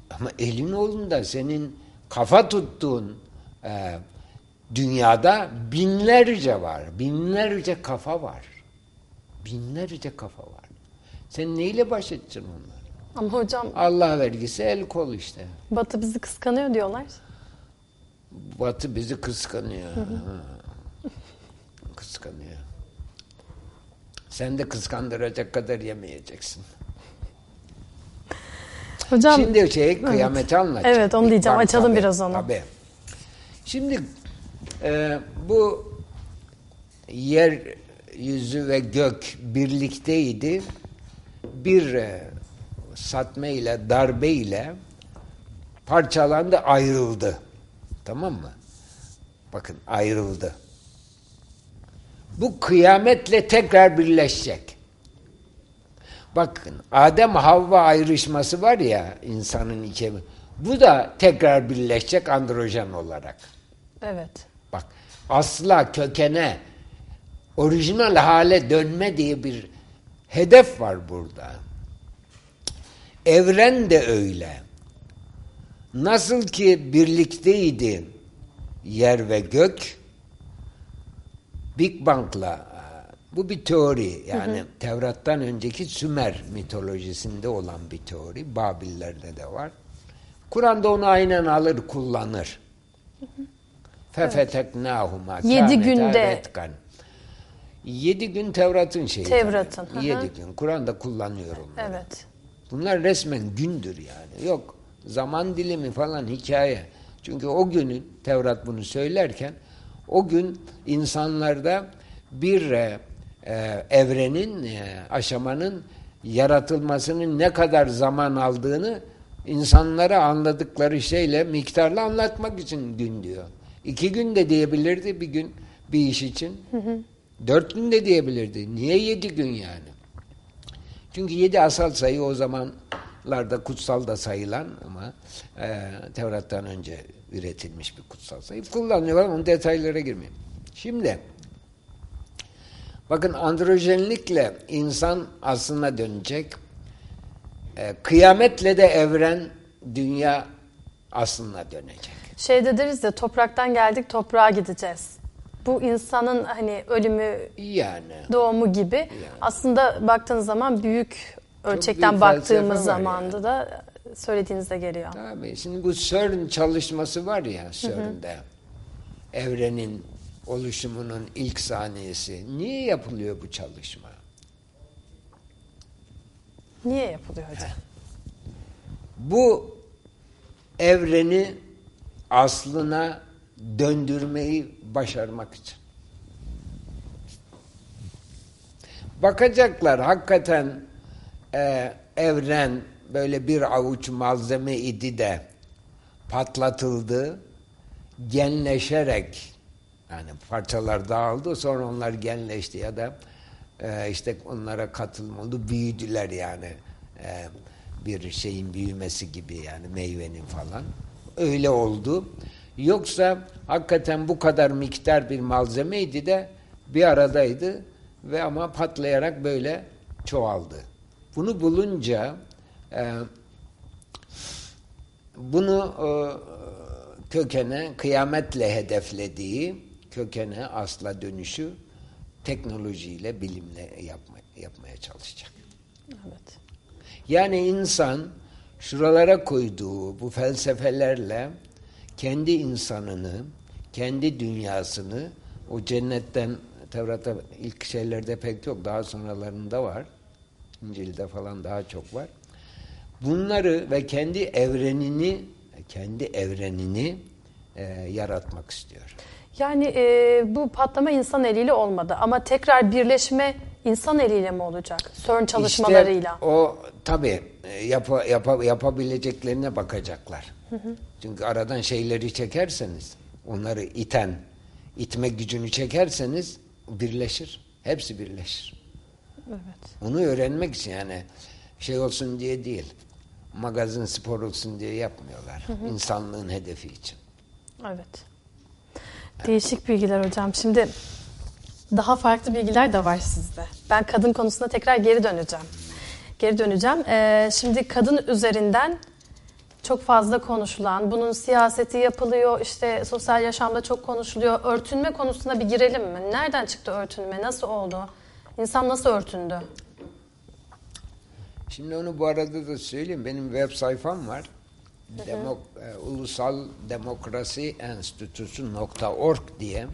B: Ama elin oğlunda senin kafa tuttuğun e, dünyada binlerce var. Binlerce kafa var. Binlerce kafa var. Sen neyle baş edeceksin onları?
A: Ama hocam
B: Allah vergisi el kol işte.
A: Batı bizi kıskanıyor diyorlar.
B: Batı bizi kıskanıyor. Kıskanıyor. Sen de kıskandıracak kadar yemeyeceksin.
A: Hocam
B: Şimdi şey
A: Evet.
B: kıyameti anlatacağım.
A: Evet onu diyeceğim.
B: Bak,
A: Açalım
B: tabii,
A: biraz onu.
B: Tabii. Şimdi e, bu yeryüzü ve gök birlikteydi. Bir e, satme ile darbe ile parçalandı, ayrıldı. Tamam mı? Bakın ayrıldı. Bu kıyametle tekrar birleşecek. Bakın Adem Havva ayrışması var ya insanın içi. Bu da tekrar birleşecek androjen olarak.
A: Evet.
B: Bak asla kökene orijinal hale dönme diye bir hedef var burada. Evren de öyle. Nasıl ki birlikteydi yer ve gök Big Bang'la bu bir teori yani
N: Hı hı.
B: Tevrat'tan önceki Sümer mitolojisinde olan bir teori. Babillerde de var. Kur'an'da onu aynen alır kullanır. Fefeteknâhuma
A: Yedi
B: kâneta
A: günde.
B: retkan. Yedi gün Tevrat'ın şeyi.
A: Tevrat'ın, hı.
B: Yedi gün. Kur'an'da kullanıyor onları.
A: Evet.
B: Bunlar resmen gündür yani. Yok zaman dilimi falan hikaye. Çünkü o günün Tevrat bunu söylerken o gün insanlarda bir e, evrenin e, aşamanın yaratılmasının ne kadar zaman aldığını insanlara anladıkları şeyle miktarla anlatmak için gün diyor. İki gün de diyebilirdi bir gün bir iş için. Dört gün de diyebilirdi. Niye yedi gün yani? Çünkü yedi asal sayı o zamanlarda kutsal da sayılan ama e, Tevrat'tan önce üretilmiş bir kutsal sayı. Kullanıyorlar onun detaylara girmeyeyim. Şimdi bakın androjenlikle insan aslına dönecek. E, kıyametle de evren, dünya aslına dönecek.
A: Şey de deriz ya topraktan geldik toprağa gideceğiz. Bu insanın hani ölümü,
B: Yani
A: doğumu gibi. Aslında baktığınız zaman büyük ölçekten
B: büyük
A: baktığımız zamanda da söylediğinizde geliyor.
B: Tabii. Şimdi bu CERN çalışması var ya CERN'de. Evrenin oluşumunun ilk saniyesi. Niye yapılıyor bu çalışma?
A: Niye yapılıyor hocam?
B: Bu evreni aslına döndürmeyi başarmak için. Bakacaklar hakikaten e, evren böyle bir avuç malzeme idi de patlatıldı, genleşerek yani parçalar dağıldı sonra onlar genleşti ya da e, işte onlara katılım oldu, büyüdüler yani e, bir şeyin büyümesi gibi yani meyvenin falan. Öyle oldu. Yoksa hakikaten bu kadar miktar bir malzemeydi de bir aradaydı ve ama patlayarak böyle çoğaldı. Bunu bulunca e, bunu e, kökene kıyametle hedeflediği kökene asla dönüşü teknolojiyle bilimle yapma, yapmaya çalışacak.
A: Evet.
B: Yani insan şuralara koyduğu bu felsefelerle kendi insanını, kendi dünyasını o cennetten Tevrat'ta ilk şeylerde pek yok. Daha sonralarında var. İncil'de falan daha çok var. Bunları ve kendi evrenini kendi evrenini e, yaratmak istiyor.
A: Yani e, bu patlama insan eliyle olmadı ama tekrar birleşme insan eliyle mi olacak? CERN çalışmalarıyla.
B: İşte o tabii yap, yap, yapabileceklerine bakacaklar.
A: Hı hı.
B: Çünkü aradan şeyleri çekerseniz, onları iten, itme gücünü çekerseniz birleşir. Hepsi birleşir.
A: Evet.
B: Onu öğrenmek için yani şey olsun diye değil, magazin spor olsun diye yapmıyorlar.
A: Hı hı.
B: İnsanlığın hedefi için.
A: Evet. Değişik bilgiler hocam. Şimdi daha farklı bilgiler de var sizde. Ben kadın konusuna tekrar geri döneceğim. Geri döneceğim. Ee, şimdi kadın üzerinden çok fazla konuşulan, bunun siyaseti yapılıyor, işte sosyal yaşamda çok konuşuluyor. Örtünme konusuna bir girelim mi? Nereden çıktı örtünme? Nasıl oldu? İnsan nasıl örtündü?
B: Şimdi onu bu arada da söyleyeyim. Benim web sayfam var.
A: hı.
B: Demok, e, Ulusal Demokrasi Enstitüsü.org diye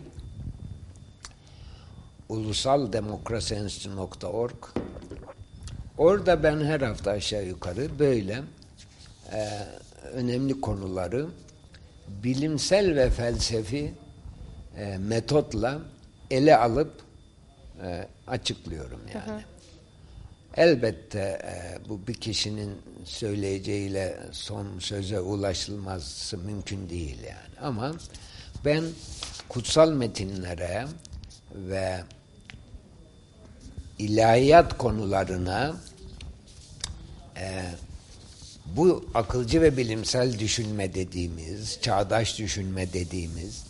B: Ulusal Demokrasi Enstitüsü.org Orada ben her hafta aşağı yukarı böyle e, önemli konuları bilimsel ve felsefi e, metotla ele alıp e, açıklıyorum yani. Elbette e, bu bir kişinin söyleyeceğiyle son söze ulaşılması mümkün değil yani. Ama ben kutsal metinlere ve ilahiyat konularına e, bu akılcı ve bilimsel düşünme dediğimiz, çağdaş düşünme dediğimiz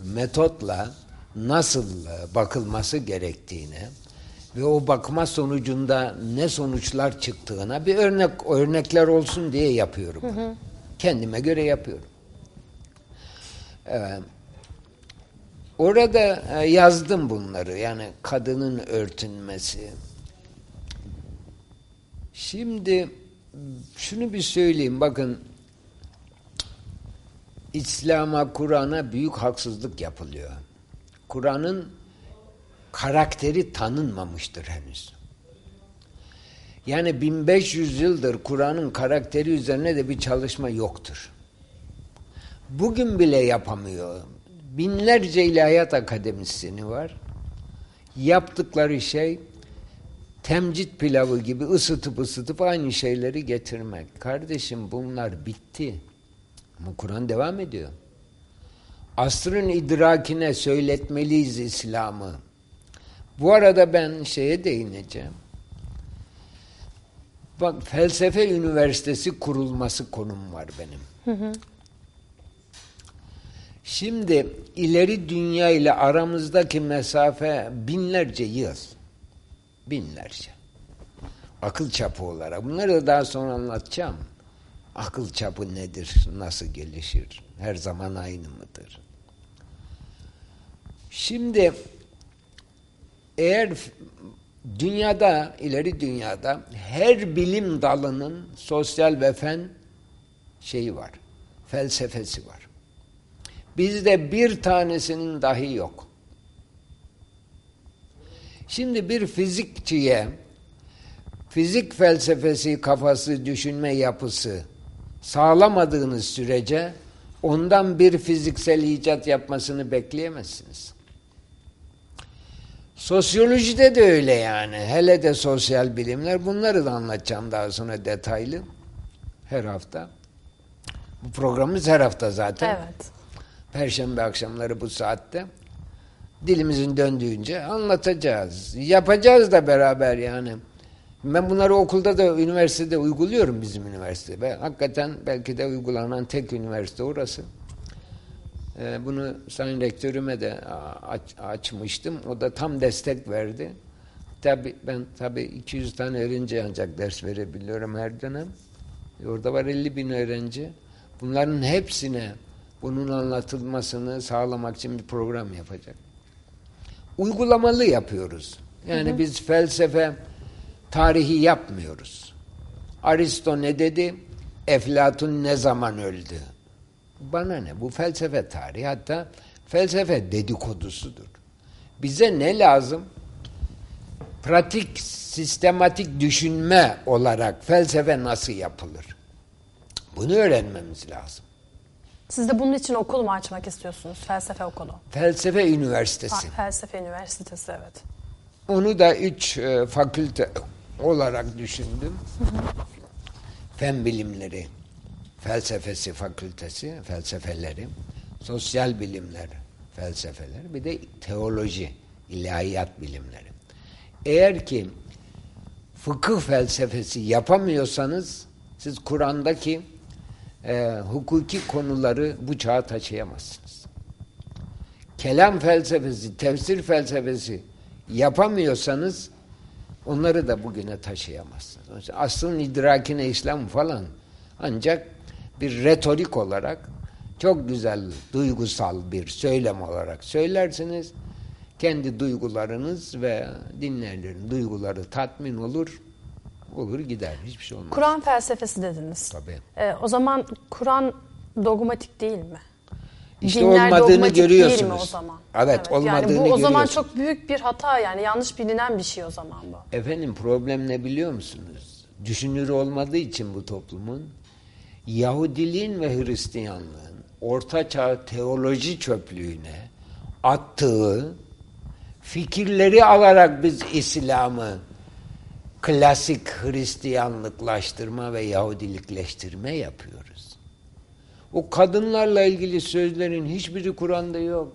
B: metotla nasıl e, bakılması gerektiğine ve o bakma sonucunda ne sonuçlar çıktığına bir örnek örnekler olsun diye yapıyorum.
A: Hı hı.
B: Kendime göre yapıyorum. Evet. Orada e, yazdım bunları. Yani kadının örtünmesi. Şimdi şunu bir söyleyeyim. Bakın İslam'a, Kur'an'a büyük haksızlık yapılıyor. Kur'an'ın karakteri tanınmamıştır henüz. Yani 1500 yıldır Kur'an'ın karakteri üzerine de bir çalışma yoktur. Bugün bile yapamıyor. Binlerce ilahiyat akademisyeni var. Yaptıkları şey temcit pilavı gibi ısıtıp ısıtıp aynı şeyleri getirmek. Kardeşim bunlar bitti. Ama Kur'an devam ediyor. Asrın idrakine söyletmeliyiz İslam'ı. Bu arada ben şeye değineceğim. Bak felsefe üniversitesi kurulması konum var benim.
A: Hı hı.
B: Şimdi ileri dünya ile aramızdaki mesafe binlerce yıl. Binlerce. Akıl çapı olarak. Bunları da daha sonra anlatacağım. Akıl çapı nedir? Nasıl gelişir? Her zaman aynı mıdır? Şimdi eğer dünyada, ileri dünyada her bilim dalının sosyal ve fen şeyi var. Felsefesi var. Bizde bir tanesinin dahi yok. Şimdi bir fizikçiye fizik felsefesi, kafası, düşünme yapısı sağlamadığınız sürece ondan bir fiziksel icat yapmasını bekleyemezsiniz. Sosyolojide de öyle yani. Hele de sosyal bilimler. Bunları da anlatacağım daha sonra detaylı. Her hafta. Bu programımız her hafta zaten.
A: Evet.
B: Perşembe akşamları bu saatte. Dilimizin döndüğünce anlatacağız. Yapacağız da beraber yani. Ben bunları okulda da üniversitede uyguluyorum bizim üniversite. Ve hakikaten belki de uygulanan tek üniversite orası. Ee, bunu Sayın Rektörüme de aç, açmıştım. O da tam destek verdi. Tabi ben tabi 200 tane öğrenci ancak ders verebiliyorum her dönem. E, orada var 50 bin öğrenci. Bunların hepsine bunun anlatılmasını sağlamak için bir program yapacak. Uygulamalı yapıyoruz. Yani
A: Hı hı.
B: biz felsefe tarihi yapmıyoruz. Aristo ne dedi? Eflatun ne zaman öldü? Bana ne? Bu felsefe tarihi hatta felsefe dedikodusudur. Bize ne lazım? Pratik, sistematik düşünme olarak felsefe nasıl yapılır? Bunu öğrenmemiz lazım.
A: Siz de bunun için okul mu açmak istiyorsunuz? Felsefe okulu.
B: Felsefe Üniversitesi.
A: Ha, felsefe üniversitesi evet.
B: Onu da üç e, fakülte olarak düşündüm. Fen bilimleri, felsefesi fakültesi, felsefeleri, sosyal bilimler, felsefeler, bir de teoloji, ilahiyat bilimleri. Eğer ki fıkıh felsefesi yapamıyorsanız siz Kur'an'daki e, hukuki konuları bu çağa taşıyamazsınız. Kelam felsefesi, tefsir felsefesi yapamıyorsanız onları da bugüne taşıyamazsınız. Aslın idrakine İslam falan ancak bir retorik olarak çok güzel, duygusal bir söylem olarak söylersiniz. Kendi duygularınız ve dinleyenlerin duyguları tatmin olur, olur gider. Hiçbir şey olmaz.
A: Kur'an felsefesi dediniz.
B: Tabii.
A: Ee, o zaman Kur'an dogmatik değil mi?
B: İşte
A: Dinler
B: olmadığını
A: dogmatik Değil mi
B: görüyorsunuz.
A: o zaman?
B: Evet, olmadığını
A: Yani bu o zaman
B: görüyorsunuz.
A: çok büyük bir hata yani yanlış bilinen bir şey o zaman bu.
B: Efendim problem ne biliyor musunuz? Düşünür olmadığı için bu toplumun Yahudiliğin ve Hristiyanlığın ortaçağ teoloji çöplüğüne attığı fikirleri alarak biz İslam'ı klasik Hristiyanlıklaştırma ve Yahudilikleştirme yapıyoruz. O kadınlarla ilgili sözlerin hiçbiri Kur'an'da yok.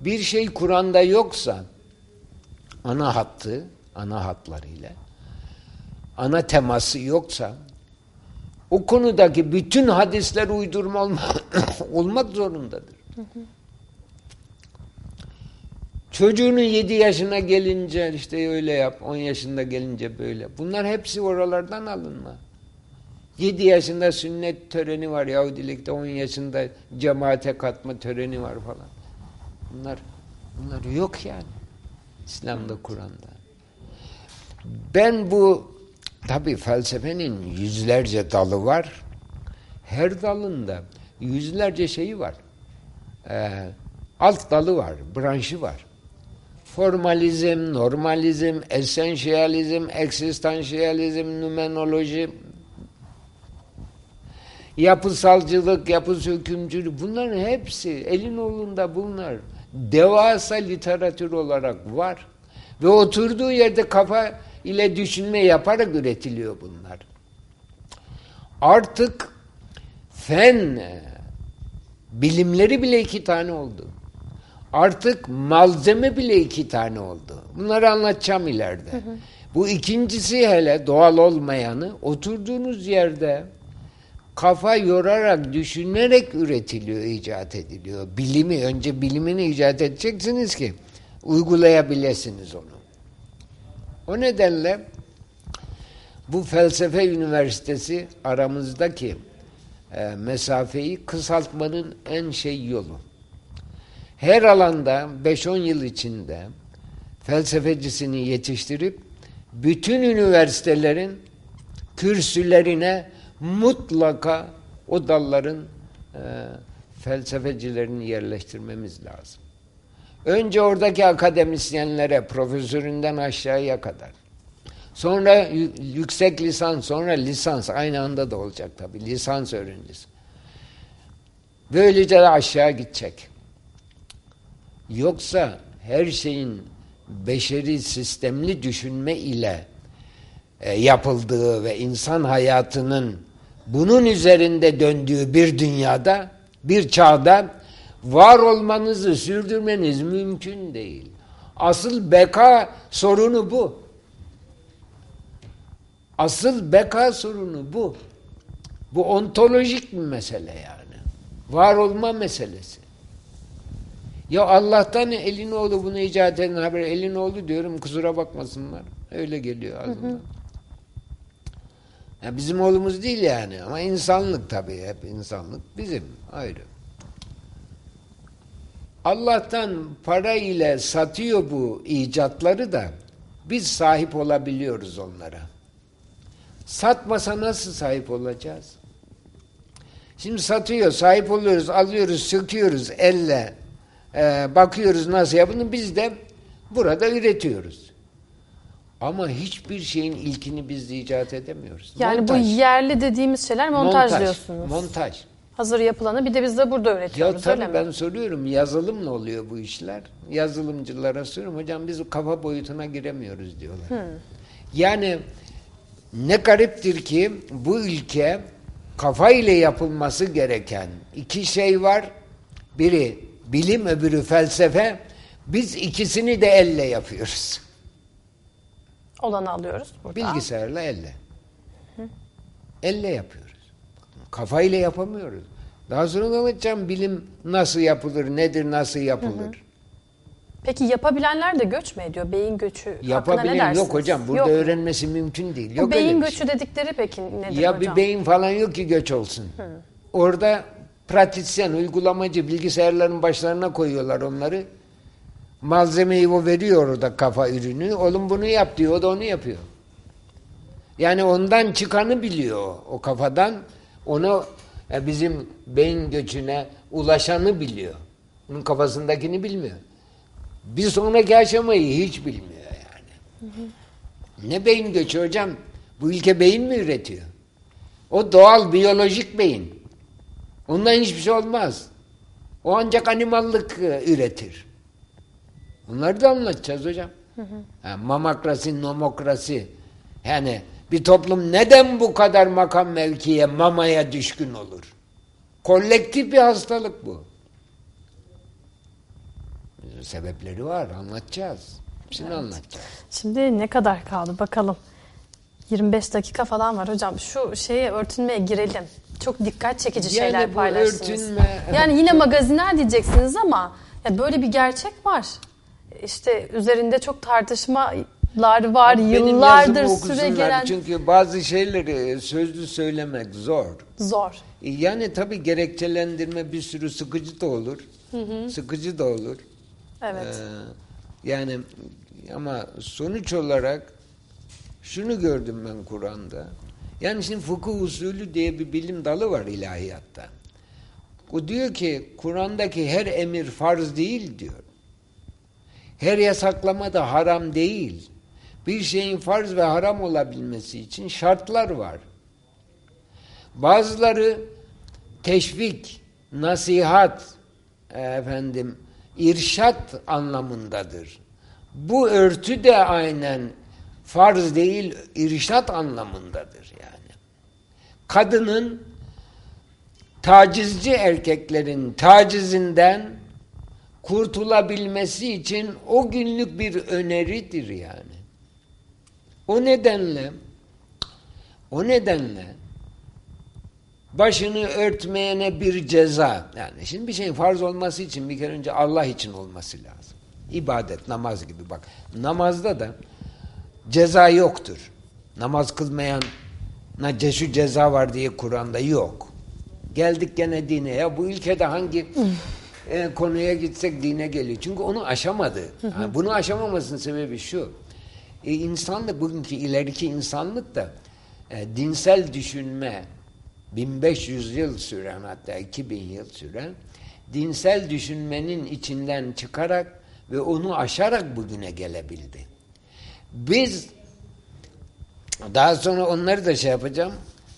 B: Bir şey Kur'an'da yoksa ana hattı, ana hatlarıyla ana teması yoksa o konudaki bütün hadisler uydurma olma, *coughs* olmak zorundadır. Çocuğunun 7 yaşına gelince işte öyle yap, 10 yaşında gelince böyle. Bunlar hepsi oralardan alınma. 7 yaşında sünnet töreni var Yahudilikte, 10 yaşında cemaate katma töreni var falan. Bunlar bunlar yok yani. İslam'da, Kur'an'da. Ben bu tabi felsefenin yüzlerce dalı var. Her dalında yüzlerce şeyi var. Ee, alt dalı var, branşı var. Formalizm, normalizm, esenşiyalizm, eksistansiyalizm, nümenoloji, yapısalcılık, yapı sökümcülük bunların hepsi elin oğlunda bunlar devasa literatür olarak var. Ve oturduğu yerde kafa ile düşünme yaparak üretiliyor bunlar. Artık fen bilimleri bile iki tane oldu. Artık malzeme bile iki tane oldu. Bunları anlatacağım ileride. Hı hı. Bu ikincisi hele doğal olmayanı oturduğunuz yerde kafa yorarak, düşünerek üretiliyor, icat ediliyor. Bilimi, önce bilimini icat edeceksiniz ki uygulayabilirsiniz onu. O nedenle bu felsefe üniversitesi aramızdaki e, mesafeyi kısaltmanın en şey yolu. Her alanda 5-10 yıl içinde felsefecisini yetiştirip bütün üniversitelerin kürsülerine mutlaka o dalların e, felsefecilerini yerleştirmemiz lazım. Önce oradaki akademisyenlere, profesöründen aşağıya kadar. Sonra yüksek lisans, sonra lisans. Aynı anda da olacak tabii. Lisans öğrencisi. Böylece de aşağı gidecek. Yoksa her şeyin beşeri sistemli düşünme ile e, yapıldığı ve insan hayatının bunun üzerinde döndüğü bir dünyada, bir çağda var olmanızı sürdürmeniz mümkün değil. Asıl beka sorunu bu. Asıl beka sorunu bu. Bu ontolojik bir mesele yani. Var olma meselesi. Ya Allah'tan elin oğlu bunu icat eden haber elin oğlu diyorum kusura bakmasınlar. Öyle geliyor ağzımdan. Hı hı. Ya bizim oğlumuz değil yani ama insanlık tabii hep insanlık bizim ayrı. Allah'tan para ile satıyor bu icatları da biz sahip olabiliyoruz onlara. Satmasa nasıl sahip olacağız? Şimdi satıyor, sahip oluyoruz, alıyoruz, söküyoruz elle, e, bakıyoruz nasıl yapını biz de burada üretiyoruz. Ama hiçbir şeyin ilkini biz icat edemiyoruz.
A: Yani montaj. bu yerli dediğimiz şeyler montaj, montaj diyorsunuz.
B: Montaj.
A: Hazır yapılanı bir de biz de burada üretiyoruz.
B: Ya tabii ben soruyorum yazılımla oluyor bu işler. Yazılımcılara soruyorum hocam biz kafa boyutuna giremiyoruz diyorlar. Hmm. Yani ne gariptir ki bu ülke kafa ile yapılması gereken iki şey var. Biri bilim öbürü felsefe. Biz ikisini de elle yapıyoruz.
A: Olanı alıyoruz burada.
B: Bilgisayarla elle. Hı. Elle yapıyoruz. Kafayla yapamıyoruz. Daha sonra da anlatacağım bilim nasıl yapılır, nedir, nasıl yapılır. Hı hı.
A: Peki yapabilenler de göç mü ediyor? Beyin göçü
B: Yapabilen yok hocam. Burada yok. öğrenmesi mümkün değil. Yok
A: Bu beyin göçü şey. dedikleri peki nedir
B: ya
A: hocam?
B: bir beyin falan yok ki göç olsun. Hı. Orada pratisyen, uygulamacı bilgisayarların başlarına koyuyorlar onları. Malzemeyi o veriyor orada kafa ürünü. Oğlum bunu yap diyor. O da onu yapıyor. Yani ondan çıkanı biliyor o kafadan. Onu e, bizim beyin göçüne ulaşanı biliyor. Onun kafasındakini bilmiyor. Bir sonraki aşamayı hiç bilmiyor yani. Hı hı. Ne beyin göçü hocam? Bu ülke beyin mi üretiyor? O doğal biyolojik beyin. Ondan hiçbir şey olmaz. O ancak animallık e, üretir. Bunları da anlatacağız hocam. Hı hı. Yani mamakrasi, nomokrasi. Yani bir toplum neden bu kadar makam mevkiye, mamaya düşkün olur? Kolektif bir hastalık bu. sebepleri var. Anlatacağız. Hepsini anlatacağız.
A: Şimdi ne kadar kaldı bakalım. 25 dakika falan var hocam. Şu şeye örtünmeye girelim. Çok dikkat çekici
B: Yani
A: şeyler paylaştınız.
B: örtünme-
A: Yani yine magaziner diyeceksiniz ama ya böyle bir gerçek var. İşte üzerinde çok tartışmalar var.
B: Benim
A: Yıllardır süre gelen
B: Çünkü bazı şeyleri sözlü söylemek zor.
A: zor.
B: Yani tabii gerekçelendirme bir sürü sıkıcı da olur.
A: Hı hı.
B: Sıkıcı da olur.
A: Evet.
B: Ee, yani ama sonuç olarak şunu gördüm ben Kur'an'da. Yani şimdi fıkıh usulü diye bir bilim dalı var ilahiyatta. O diyor ki Kur'an'daki her emir farz değil diyor. Her yasaklama da haram değil. Bir şeyin farz ve haram olabilmesi için şartlar var. Bazıları teşvik, nasihat, efendim, irşat anlamındadır. Bu örtü de aynen farz değil, irşat anlamındadır yani. Kadının tacizci erkeklerin tacizinden kurtulabilmesi için o günlük bir öneridir yani. O nedenle o nedenle başını örtmeyene bir ceza. Yani şimdi bir şeyin farz olması için bir kere önce Allah için olması lazım. İbadet, namaz gibi bak. Namazda da ceza yoktur. Namaz kılmayan ceşu ceza var diye Kur'an'da yok. Geldik gene dine. Ya bu ülkede hangi e, konuya gitsek dine geliyor. Çünkü onu aşamadı. Ha, bunu aşamamasının sebebi şu. E, insanlık bugünkü ileriki insanlık da e, dinsel düşünme 1500 yıl süren hatta 2000 yıl süren dinsel düşünmenin içinden çıkarak ve onu aşarak bugüne gelebildi. Biz daha sonra onları da şey yapacağım.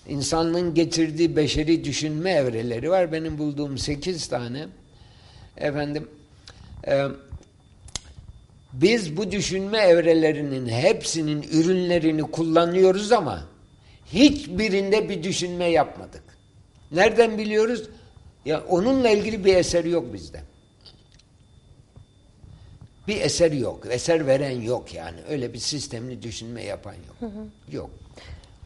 B: İnsanlığın getirdiği beşeri düşünme evreleri var. Benim bulduğum sekiz tane. Efendim e, biz bu düşünme evrelerinin hepsinin ürünlerini kullanıyoruz ama hiçbirinde bir düşünme yapmadık. Nereden biliyoruz? Ya onunla ilgili bir eser yok bizde. Bir eser yok. Eser veren yok yani. Öyle bir sistemli düşünme yapan yok.
A: Hı hı.
B: Yok.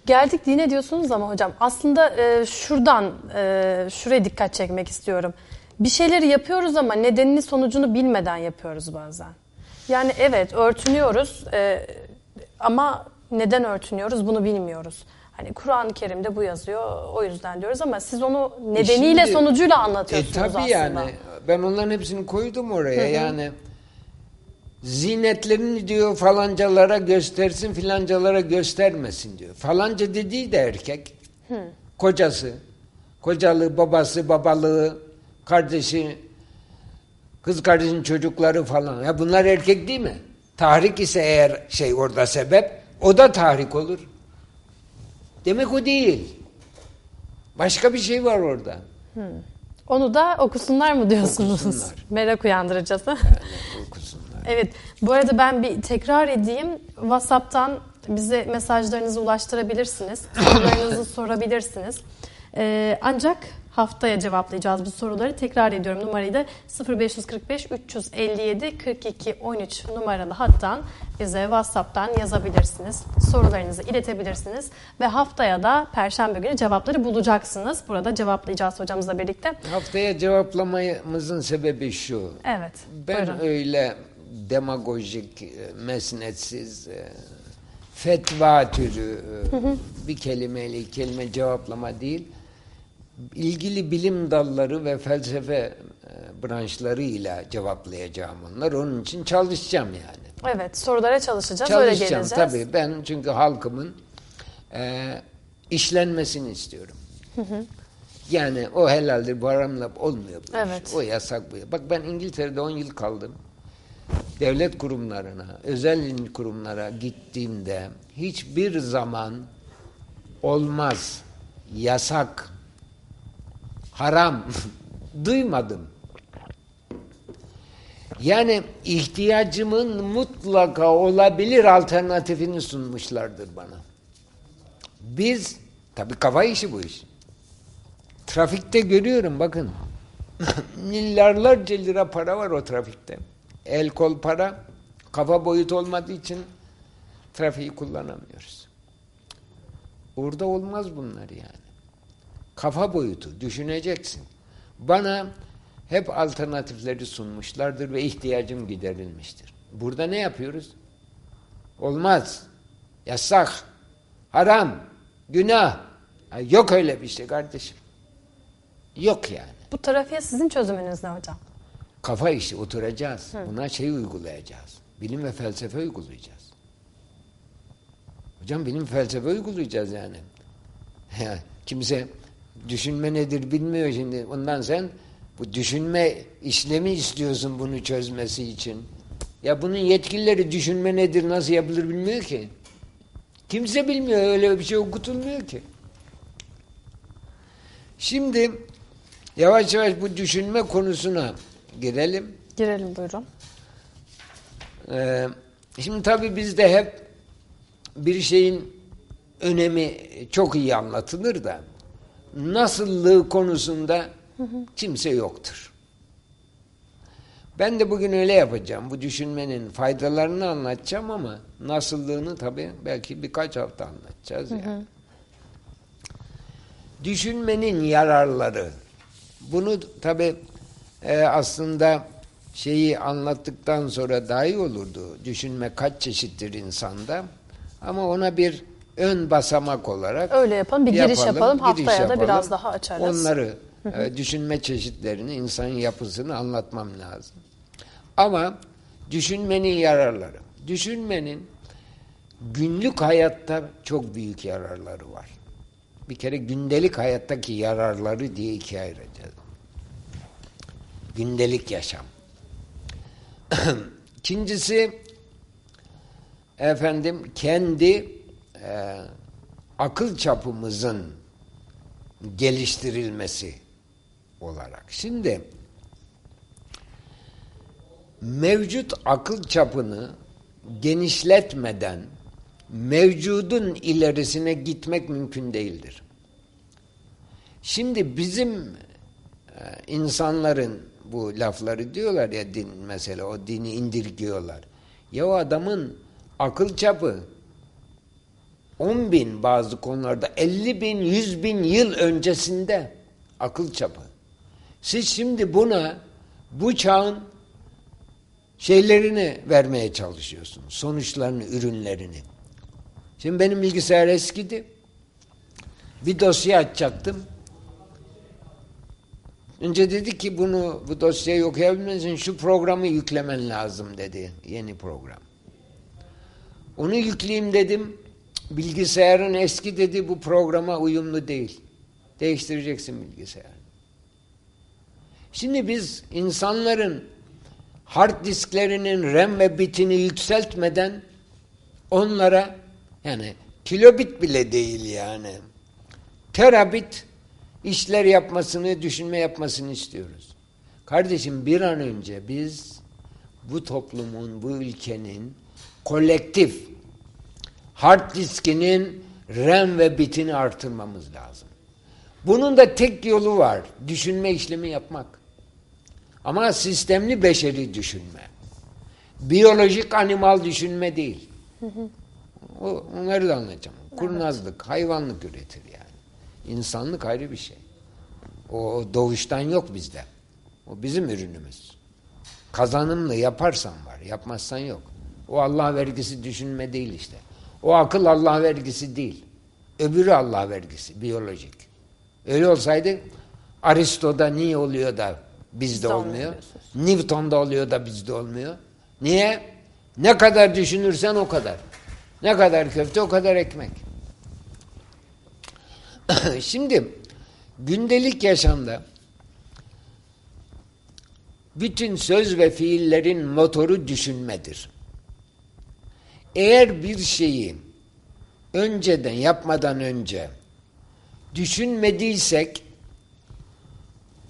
A: Geldik dine diyorsunuz ama hocam aslında e, şuradan e, şuraya dikkat çekmek istiyorum. Bir şeyleri yapıyoruz ama nedenini sonucunu bilmeden yapıyoruz bazen. Yani evet örtünüyoruz e, ama neden örtünüyoruz bunu bilmiyoruz. Hani Kur'an-ı Kerim'de bu yazıyor o yüzden diyoruz ama siz onu nedeniyle
B: E şimdi-
A: sonucuyla
B: E
A: anlatıyorsunuz
B: tabii
A: aslında.
B: yani. Ben onların hepsini koydum oraya.
A: Hı hı.
B: Yani zinetlerini diyor falancalara göstersin filancalara göstermesin diyor. Falanca dediği de erkek.
A: Hı.
B: Kocası, kocalığı, babası, babalığı, kardeşi, kız kardeşin çocukları falan. Ya bunlar erkek değil mi? Tahrik ise eğer şey orada sebep, o da tahrik olur. Demek o değil. Başka bir şey var orada.
A: Hı. Onu da okusunlar mı diyorsunuz?
B: Okusunlar. *laughs*
A: Merak uyandıracağız. Evet. Bu arada ben bir tekrar edeyim. WhatsApp'tan bize mesajlarınızı ulaştırabilirsiniz. Sorularınızı *laughs* sorabilirsiniz. Ee, ancak haftaya cevaplayacağız bu soruları. Tekrar ediyorum numarayı da 0545 357 42 13 numaralı hattan bize WhatsApp'tan yazabilirsiniz. Sorularınızı iletebilirsiniz. Ve haftaya da Perşembe günü cevapları bulacaksınız. Burada cevaplayacağız hocamızla birlikte.
B: Haftaya cevaplamamızın sebebi şu.
A: Evet.
B: Ben
A: buyurun.
B: öyle demagojik, e, mesnetsiz, e, fetva türü e, bir kelimeyle iki kelime cevaplama değil, ilgili bilim dalları ve felsefe e, branşlarıyla cevaplayacağım onlar. Onun için çalışacağım yani.
A: Evet sorulara çalışacağız. Öyle
B: Çalışacağım
A: geleceğiz.
B: tabii. Ben çünkü halkımın e, işlenmesini istiyorum.
A: Hı hı.
B: Yani o helaldir, bu haramla olmuyor bu iş.
A: Evet.
B: O yasak bu. Bak ben İngiltere'de 10 yıl kaldım. Devlet kurumlarına, özel kurumlara gittiğimde hiçbir zaman olmaz, yasak, haram *laughs* duymadım. Yani ihtiyacımın mutlaka olabilir alternatifini sunmuşlardır bana. Biz, tabii kafa işi bu iş. Trafikte görüyorum bakın. *laughs* Milyarlarca lira para var o trafikte. El kol para, kafa boyut olmadığı için trafiği kullanamıyoruz. Orada olmaz bunlar yani. Kafa boyutu düşüneceksin. Bana hep alternatifleri sunmuşlardır ve ihtiyacım giderilmiştir. Burada ne yapıyoruz? Olmaz. Yasak. Haram. Günah. Ya Yok öyle bir şey kardeşim. Yok yani.
A: Bu trafiğe sizin çözümünüz ne hocam?
B: Kafa işi oturacağız.
A: Hı.
B: Buna şey uygulayacağız. Bilim ve felsefe uygulayacağız. Hocam bilim felsefe uygulayacağız yani. *laughs* Ya, kimse düşünme nedir bilmiyor şimdi. Ondan sen bu düşünme işlemi istiyorsun bunu çözmesi için. Ya bunun yetkilileri düşünme nedir, nasıl yapılır bilmiyor ki. Kimse bilmiyor. Öyle bir şey okutulmuyor ki. Şimdi yavaş yavaş bu düşünme konusuna girelim.
A: Girelim buyurun.
B: Ee, şimdi tabii bizde hep bir şeyin önemi çok iyi anlatılır da nasıllığı konusunda kimse yoktur. Ben de bugün öyle yapacağım. Bu düşünmenin faydalarını anlatacağım ama nasıllığını tabii belki birkaç hafta anlatacağız. Yani. Düşünmenin yararları. Bunu tabii e, aslında şeyi anlattıktan sonra daha iyi olurdu. Düşünme kaç çeşittir insanda. Ama ona bir ön basamak olarak
A: Öyle yapalım. Bir giriş yapalım.
B: giriş
A: Haftaya da
B: yapalım.
A: biraz daha açarız.
B: Onları e, düşünme çeşitlerini, insanın yapısını anlatmam lazım. Ama düşünmenin yararları. Düşünmenin günlük hayatta çok büyük yararları var. Bir kere gündelik hayattaki yararları diye ikiye ayıracağız. Gündelik yaşam. *clears throat* İkincisi efendim kendi e, akıl çapımızın geliştirilmesi olarak. Şimdi mevcut akıl çapını genişletmeden mevcudun ilerisine gitmek mümkün değildir. Şimdi bizim e, insanların bu lafları diyorlar ya din mesela o dini indirgiyorlar. Ya o adamın akıl çapı 10 bin bazı konularda 50 bin 100 bin yıl öncesinde akıl çapı. Siz şimdi buna bu çağın şeylerini vermeye çalışıyorsunuz. Sonuçlarını, ürünlerini. Şimdi benim bilgisayar eskidi. Bir dosya açacaktım. Önce dedi ki bunu bu dosyayı okuyabilmen için şu programı yüklemen lazım dedi. Yeni program. Onu yükleyeyim dedim. Bilgisayarın eski dedi bu programa uyumlu değil. Değiştireceksin bilgisayarı. Şimdi biz insanların hard disklerinin RAM ve bitini yükseltmeden onlara yani kilobit bile değil yani terabit işler yapmasını, düşünme yapmasını istiyoruz. Kardeşim bir an önce biz bu toplumun, bu ülkenin kolektif hard diskinin RAM ve bitini artırmamız lazım. Bunun da tek yolu var. Düşünme işlemi yapmak. Ama sistemli beşeri düşünme. Biyolojik animal düşünme değil. O, onları da anlatacağım. Kurnazlık, hayvanlık üretir yani. İnsanlık ayrı bir şey. O doğuştan yok bizde. O bizim ürünümüz. Kazanımlı yaparsan var, yapmazsan yok. O Allah vergisi düşünme değil işte. O akıl Allah vergisi değil. Öbürü Allah vergisi, biyolojik. Öyle olsaydı Aristo'da niye oluyor da bizde olmuyor? Newton'da oluyor da bizde olmuyor. Niye? Ne kadar düşünürsen o kadar. Ne kadar köfte o kadar ekmek. *clears throat* Şimdi gündelik yaşamda bütün söz ve fiillerin motoru düşünmedir. Eğer bir şeyi önceden yapmadan önce düşünmediysek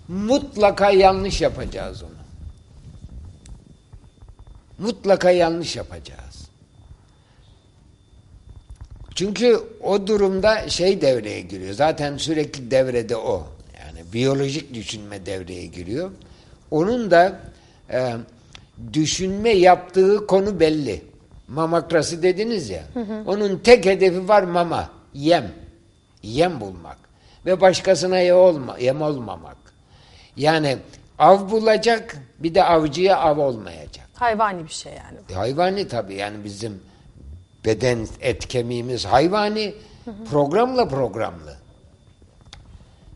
B: mutlaka yanlış yapacağız onu. Mutlaka yanlış yapacağız. Çünkü o durumda şey devreye giriyor. Zaten sürekli devrede o. Yani biyolojik düşünme devreye giriyor. Onun da e, düşünme yaptığı konu belli. Mamakrası dediniz ya.
N: Hı hı.
B: Onun tek hedefi var mama, yem. Yem bulmak. Ve başkasına yem, olma, yem olmamak. Yani av bulacak bir de avcıya av olmayacak.
A: Hayvani bir şey yani.
B: Hayvani tabii yani bizim beden et kemiğimiz hayvani programla programlı.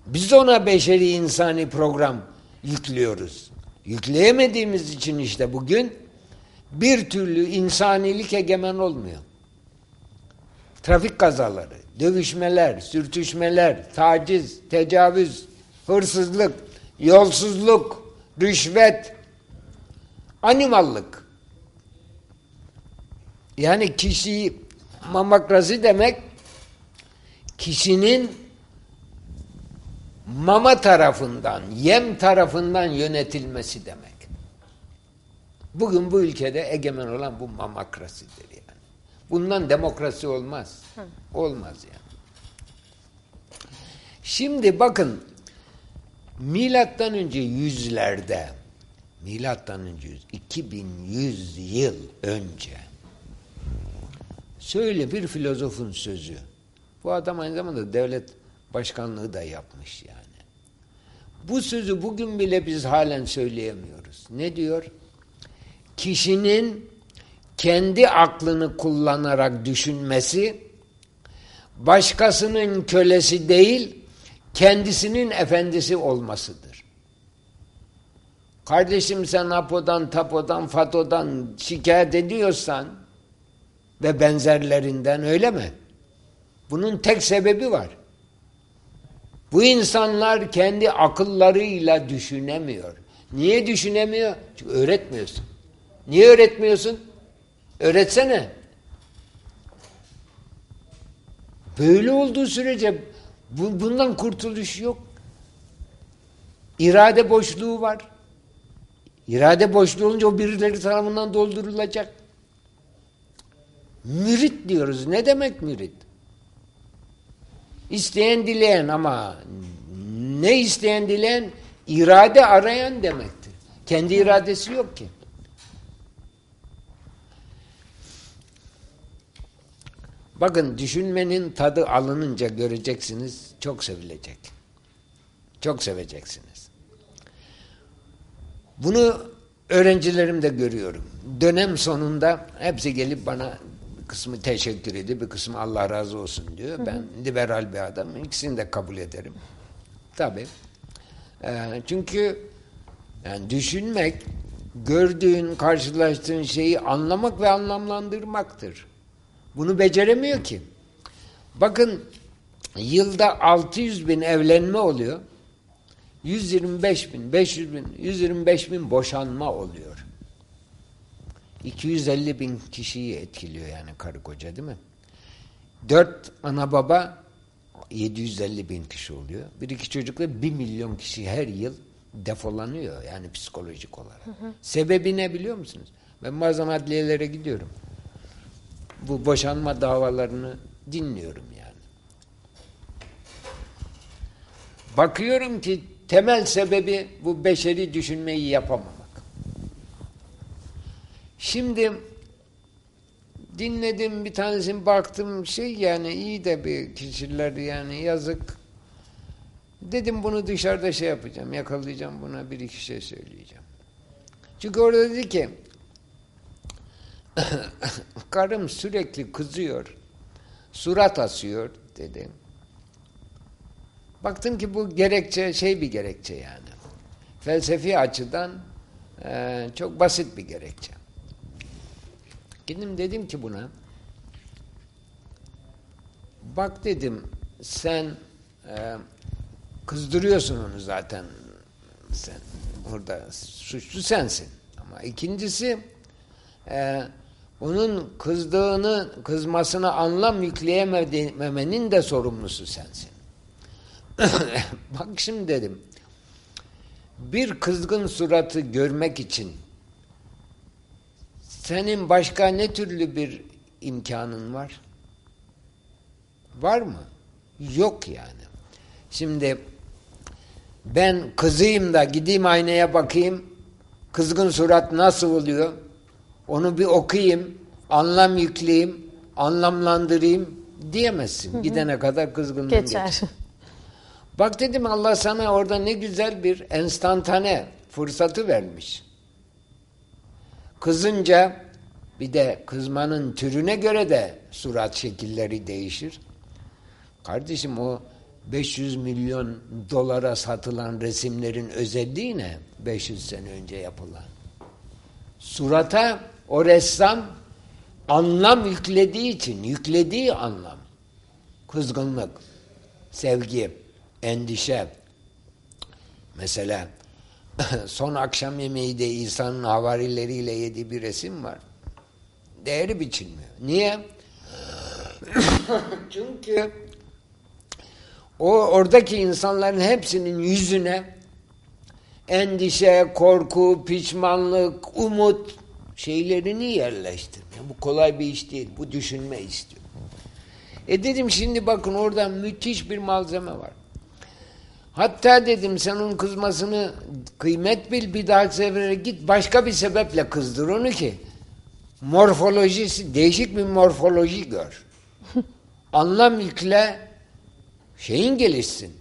B: Biz de ona beşeri insani program yüklüyoruz. Yükleyemediğimiz için işte bugün bir türlü insanilik egemen olmuyor. Trafik kazaları, dövüşmeler, sürtüşmeler, taciz, tecavüz, hırsızlık, yolsuzluk, rüşvet, animallık. Yani kişi mamakrasi demek kişinin mama tarafından, yem tarafından yönetilmesi demek. Bugün bu ülkede egemen olan bu mamakrasidir yani. Bundan demokrasi olmaz. Olmaz yani. Şimdi bakın milattan önce yüzlerde milattan önce yüz, 2100 yıl önce şöyle bir filozofun sözü. Bu adam aynı zamanda devlet başkanlığı da yapmış yani. Bu sözü bugün bile biz halen söyleyemiyoruz. Ne diyor? Kişinin kendi aklını kullanarak düşünmesi başkasının kölesi değil, kendisinin efendisi olmasıdır. Kardeşim sen Apo'dan, Tapo'dan, Fato'dan şikayet ediyorsan ve benzerlerinden öyle mi? Bunun tek sebebi var. Bu insanlar kendi akıllarıyla düşünemiyor. Niye düşünemiyor? Çünkü öğretmiyorsun. Niye öğretmiyorsun? Öğretsene. Böyle olduğu sürece bu, bundan kurtuluş yok. İrade boşluğu var. İrade boşluğu olunca o birileri tarafından doldurulacak. Mürit diyoruz. Ne demek mürit? İsteyen dileyen ama ne isteyen dileyen? irade arayan demektir. Kendi iradesi yok ki. Bakın düşünmenin tadı alınınca göreceksiniz çok sevilecek. Çok seveceksiniz. Bunu öğrencilerim de görüyorum. Dönem sonunda hepsi gelip bana bir kısmı teşekkür ediyor, bir kısmı Allah razı olsun diyor. Ben liberal bir adamım. İkisini de kabul ederim. Tabii. Ee, çünkü yani düşünmek, gördüğün, karşılaştığın şeyi anlamak ve anlamlandırmaktır. Bunu beceremiyor ki. Bakın yılda 600 bin evlenme oluyor. 125 bin, 500 bin, 125 bin boşanma oluyor. 250 bin kişiyi etkiliyor yani karı koca değil mi? Dört ana baba 750 bin kişi oluyor. Bir iki çocukla 1 milyon kişi her yıl defolanıyor yani psikolojik olarak.
N: Hı hı.
B: Sebebi ne biliyor musunuz? Ben bazen adliyelere gidiyorum. Bu boşanma davalarını dinliyorum yani. Bakıyorum ki temel sebebi bu beşeri düşünmeyi yapamamak. Şimdi dinledim bir tanesini baktım şey yani iyi de bir kişiler yani yazık. Dedim bunu dışarıda şey yapacağım yakalayacağım buna bir iki şey söyleyeceğim. Çünkü orada dedi ki *coughs* karım sürekli kızıyor surat asıyor dedim. Baktım ki bu gerekçe şey bir gerekçe yani. Felsefi açıdan e, çok basit bir gerekçe. Gittim dedim ki buna bak dedim sen e, kızdırıyorsun onu zaten sen orada suçlu sensin ama ikincisi e, onun kızdığını kızmasına anlam yükleyememenin de sorumlusu sensin. *coughs* Bak şimdi dedim. Bir kızgın suratı görmek için senin başka ne türlü bir imkanın var? Var mı? Yok yani. Şimdi ben kızıyım da gideyim aynaya bakayım Kızgın surat nasıl oluyor? Onu bir okuyayım, anlam yükleyeyim, anlamlandırayım diyemezsin. Gidene kadar kızgınlığın
A: Geçer.
B: geçer. Bak dedim Allah sana orada ne güzel bir enstantane fırsatı vermiş. Kızınca bir de kızmanın türüne göre de surat şekilleri değişir. Kardeşim o 500 milyon dolara satılan resimlerin özelliği ne? 500 sene önce yapılan. Surata o ressam anlam yüklediği için, yüklediği anlam. Kızgınlık, sevgi, endişe. Mesela *laughs* son akşam yemeği de İsa'nın havarileriyle yediği bir resim var. Değeri biçilmiyor. Niye? *laughs* Çünkü o oradaki insanların hepsinin yüzüne endişe, korku, pişmanlık, umut şeylerini yerleştirmiyor. Bu kolay bir iş değil. Bu düşünme istiyor. E dedim şimdi bakın orada müthiş bir malzeme var. Hatta dedim sen onun kızmasını kıymet bil bir dahaki sefere git başka bir sebeple kızdır onu ki morfolojisi değişik bir morfoloji gör. *laughs* Anlam yükle şeyin gelişsin.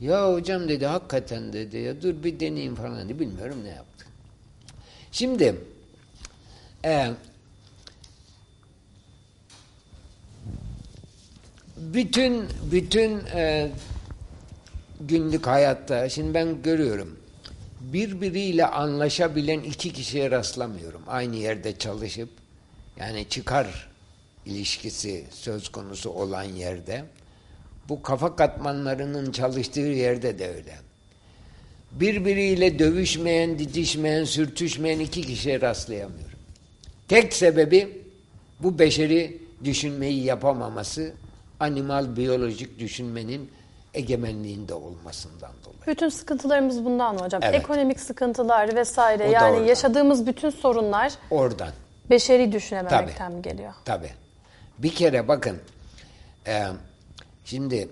B: Ya hocam dedi hakikaten dedi ya dur bir deneyeyim falan dedi. Bilmiyorum ne yaptı. Şimdi e, bütün bütün e, günlük hayatta şimdi ben görüyorum birbiriyle anlaşabilen iki kişiye rastlamıyorum. Aynı yerde çalışıp yani çıkar ilişkisi söz konusu olan yerde bu kafa katmanlarının çalıştığı yerde de öyle. Birbiriyle dövüşmeyen, didişmeyen, sürtüşmeyen iki kişiye rastlayamıyorum. Tek sebebi bu beşeri düşünmeyi yapamaması, animal biyolojik düşünmenin egemenliğinde olmasından dolayı.
A: Bütün sıkıntılarımız bundan hocam.
B: Evet.
A: Ekonomik sıkıntılar vesaire.
B: O
A: yani
B: oradan.
A: yaşadığımız bütün sorunlar
B: Oradan.
A: beşeri düşünememekten mi geliyor?
B: Tabii. Bir kere bakın e, şimdi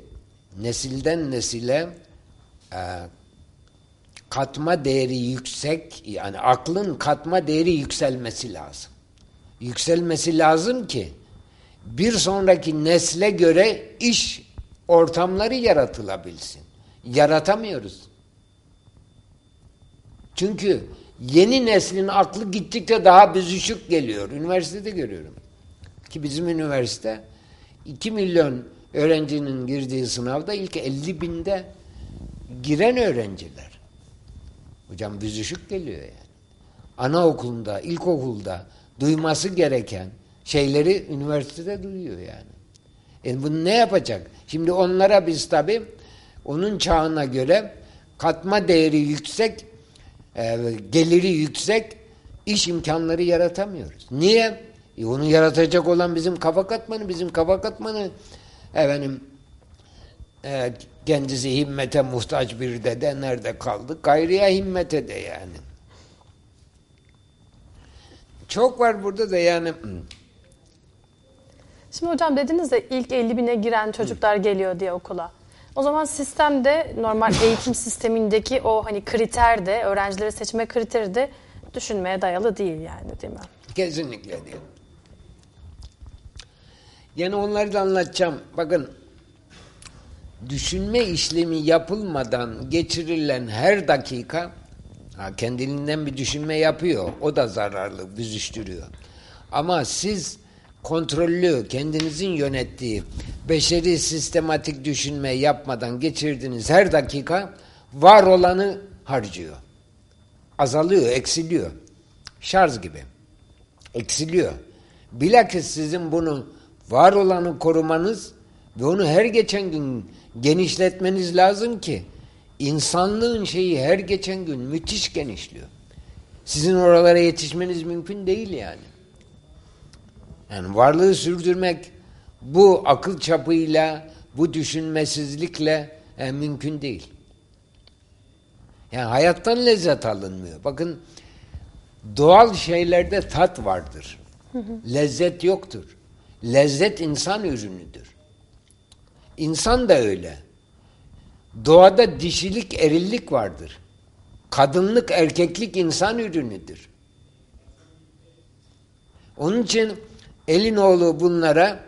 B: nesilden nesile e, katma değeri yüksek yani aklın katma değeri yükselmesi lazım. Yükselmesi lazım ki bir sonraki nesle göre iş ortamları yaratılabilsin. Yaratamıyoruz. Çünkü yeni neslin aklı gittikçe daha büzüşük geliyor. Üniversitede görüyorum. Ki bizim üniversite 2 milyon öğrencinin girdiği sınavda ilk 50 binde giren öğrenciler. Hocam büzüşük geliyor yani. Anaokulunda, ilkokulda duyması gereken şeyleri üniversitede duyuyor yani. E bunu ne yapacak? Şimdi onlara biz tabii onun çağına göre katma değeri yüksek, e, geliri yüksek iş imkanları yaratamıyoruz. Niye? E onu yaratacak olan bizim kafa katmanı, bizim kafa katmanı efendim e, kendisi himmete muhtaç bir dede nerede kaldı? Gayriye himmete de yani. Çok var burada da yani
A: Şimdi hocam dediniz de ilk 50 bine giren çocuklar geliyor diye okula. O zaman sistemde normal *laughs* eğitim sistemindeki o hani kriter de öğrencileri seçme kriteri de düşünmeye dayalı değil yani değil mi?
B: Kesinlikle değil. Yani onları da anlatacağım. Bakın düşünme işlemi yapılmadan geçirilen her dakika ha, kendiliğinden bir düşünme yapıyor. O da zararlı, büzüştürüyor. Ama siz kontrollü, kendinizin yönettiği beşeri sistematik düşünme yapmadan geçirdiğiniz her dakika var olanı harcıyor. Azalıyor, eksiliyor. Şarj gibi. Eksiliyor. Bilakis sizin bunu var olanı korumanız ve onu her geçen gün genişletmeniz lazım ki insanlığın şeyi her geçen gün müthiş genişliyor. Sizin oralara yetişmeniz mümkün değil yani. Yani varlığı sürdürmek bu akıl çapıyla, bu düşünmesizlikle e, mümkün değil. Yani hayattan lezzet alınmıyor. Bakın doğal şeylerde tat vardır. Lezzet yoktur. Lezzet insan ürünüdür. İnsan da öyle. Doğada dişilik, erillik vardır. Kadınlık, erkeklik insan ürünüdür. Onun için Elinoğlu bunlara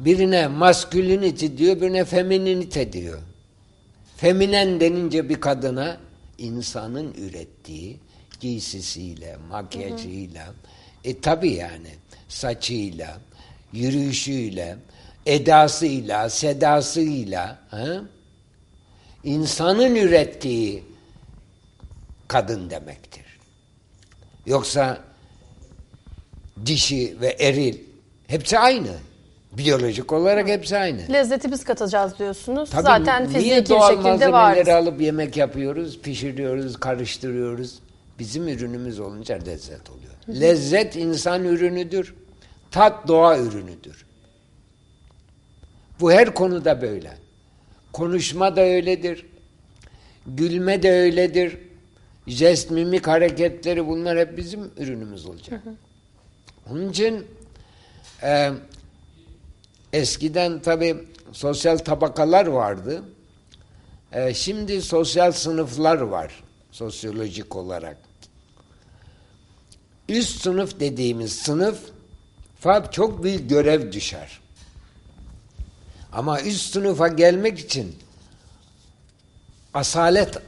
B: birine maskülinite diyor, birine femininite diyor. Feminen denince bir kadına insanın ürettiği giysisiyle, makyajıyla, e tabi yani saçıyla, yürüyüşüyle, edasıyla, sedasıyla, ha? İnsanın ürettiği kadın demektir. Yoksa dişi ve eril hepsi aynı. Biyolojik olarak hepsi aynı.
A: Lezzeti biz katacağız diyorsunuz.
B: Tabii
A: Zaten fiziki bir şekilde var.
B: alıp yemek yapıyoruz, pişiriyoruz, karıştırıyoruz. Bizim ürünümüz olunca lezzet oluyor. Lezzet insan ürünüdür. Tat doğa ürünüdür. Bu her konuda böyle. Konuşma da öyledir. Gülme de öyledir. Jest, mimik hareketleri bunlar hep bizim ürünümüz olacak. Onun için e, eskiden tabi sosyal tabakalar vardı. E, şimdi sosyal sınıflar var sosyolojik olarak. Üst sınıf dediğimiz sınıf fakat çok büyük görev düşer. Ama üst sınıfa gelmek için asalet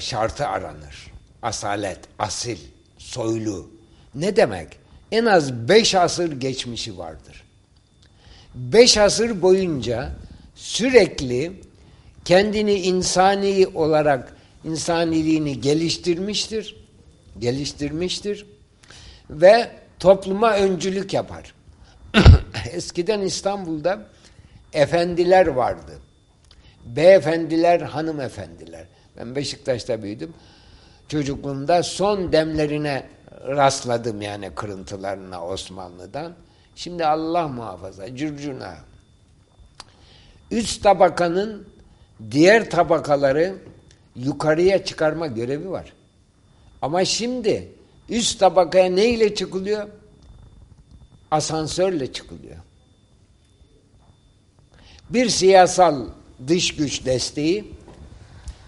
B: şartı aranır. Asalet, asil, soylu. Ne demek? En az beş asır geçmişi vardır. Beş asır boyunca sürekli kendini insani olarak insaniliğini geliştirmiştir. Geliştirmiştir. Ve topluma öncülük yapar. *coughs* Eskiden İstanbul'da efendiler vardı. Beyefendiler, hanımefendiler. Ben Beşiktaş'ta büyüdüm. Çocukluğumda son demlerine rastladım yani kırıntılarına Osmanlı'dan. Şimdi Allah muhafaza, cürcuna. Üst tabakanın diğer tabakaları yukarıya çıkarma görevi var. Ama şimdi üst tabakaya ne ile çıkılıyor? Asansörle çıkılıyor. Bir siyasal dış güç desteği,